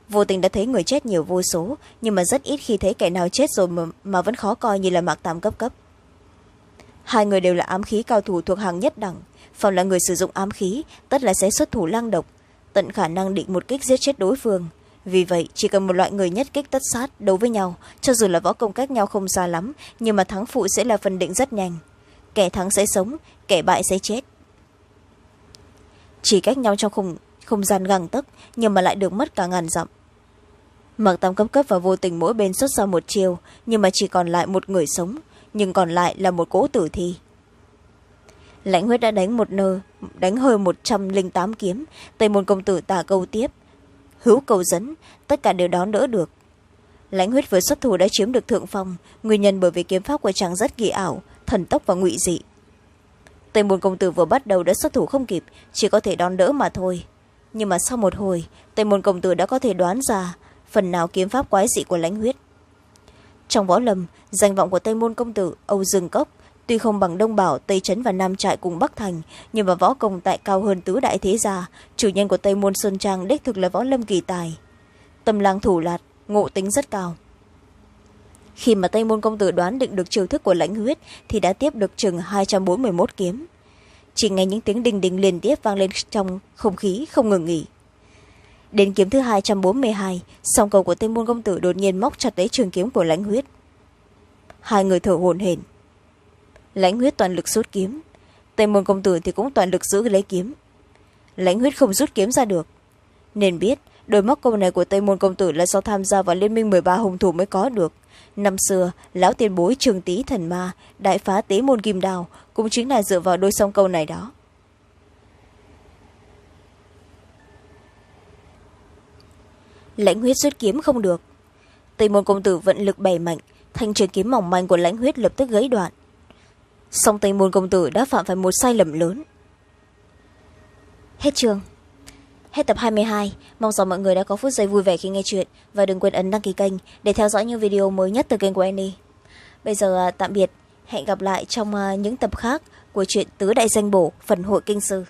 Vô tình đã thấy người chết nhiều vô số nhưng mà rất ít khi thấy kẻ nào chết rồi mà, mà vẫn khó coi như là mạc tam cấp cấp. Hai người đều là ám khí cao thủ thuộc hàng nhất đẳng. Phòng là người sử dụng ám khí tất là sẽ xuất thủ lang độc tận khả năng định một kích giết chết đối phương. Vì vậy chỉ cần một loại người nhất kích tất sát đấu với nhau cho dù là võ công cách nhau không xa lắm nhưng mà thắng phụ sẽ là phần định rất nhanh. Kẻ thắng sẽ sống kẻ bại sẽ chết. Chỉ cách nhau trong không, không gian găng tấc, nhưng mà lại được mất cả ngàn dặm. Mặc tam cấp cấp và vô tình mỗi bên xuất ra một chiều nhưng mà chỉ còn lại một người sống, nhưng còn lại là một cỗ tử thi. Lãnh huyết đã đánh một nơ, đánh hơi một trăm linh tám kiếm, tây môn công tử tả câu tiếp. Hữu cầu dẫn, tất cả đều đón đỡ được. Lãnh huyết vừa xuất thủ đã chiếm được thượng phong, nguyên nhân bởi vì kiếm pháp của chàng rất kỳ ảo, thần tốc và ngụy dị. Tây môn công tử vừa bắt đầu đã xuất thủ không kịp, chỉ có thể đón đỡ mà thôi nhưng mà sau một hồi, tây môn công tử đã có thể đoán ra phần nào kiếm pháp quái dị của lãnh huyết. Trong võ lâm, danh vọng của tây môn công tử, âu dương cốc, tuy không bằng đông bảo, tây trấn và nam trại cùng bắc thành, nhưng mà võ công tại cao hơn tứ đại thế gia, chủ nhân của tây môn xuân trang đích thực là võ lâm kỳ tài. Tâm lang thủ lạt, ngộ tính rất cao. Khi mà tây môn công tử đoán định được chiêu thức của lãnh huyết thì đã tiếp được chừng hai trăm bốn mươi một kiếm chỉ nghe những tiếng đình đình liên tiếp vang lên trong không khí không ngừng nghỉ. Đến kiếm thứ hai trăm bốn mươi hai, song cầu của tây môn công tử đột nhiên móc chặt lấy trường kiếm của lãnh huyết. Hai người thở hồn hển. Lãnh huyết toàn lực rút kiếm, tây môn công tử thì cũng toàn lực giữ lấy kiếm. Lãnh huyết không rút kiếm ra được. Nên biết, đôi móc câu này của tây môn công tử là do tham gia vào liên minh m ba hùng thủ mới có được năm xưa, lão tiền bối trường tý thần ma đại phá tế môn kim đào cũng chính là dựa vào đôi song câu này đó. Lãnh huyết xuất kiếm không được. Tây môn công tử vận lực bày mạnh, thanh trường kiếm mỏng manh của lãnh huyết lập tức gãy đoạn. Song tây môn công tử đã phạm phải một sai lầm lớn. Hết trường hết tập hai mươi hai. Mong rằng mọi người đã có phút giây vui vẻ khi nghe chuyện. Và đừng quên ấn đăng ký kênh để theo dõi những video mới nhất từ kênh của annie. Bây giờ à, tạm biệt. Hẹn gặp lại trong à, những tập khác của chuyện tứ đại danh bổ, phần hội kinh sư.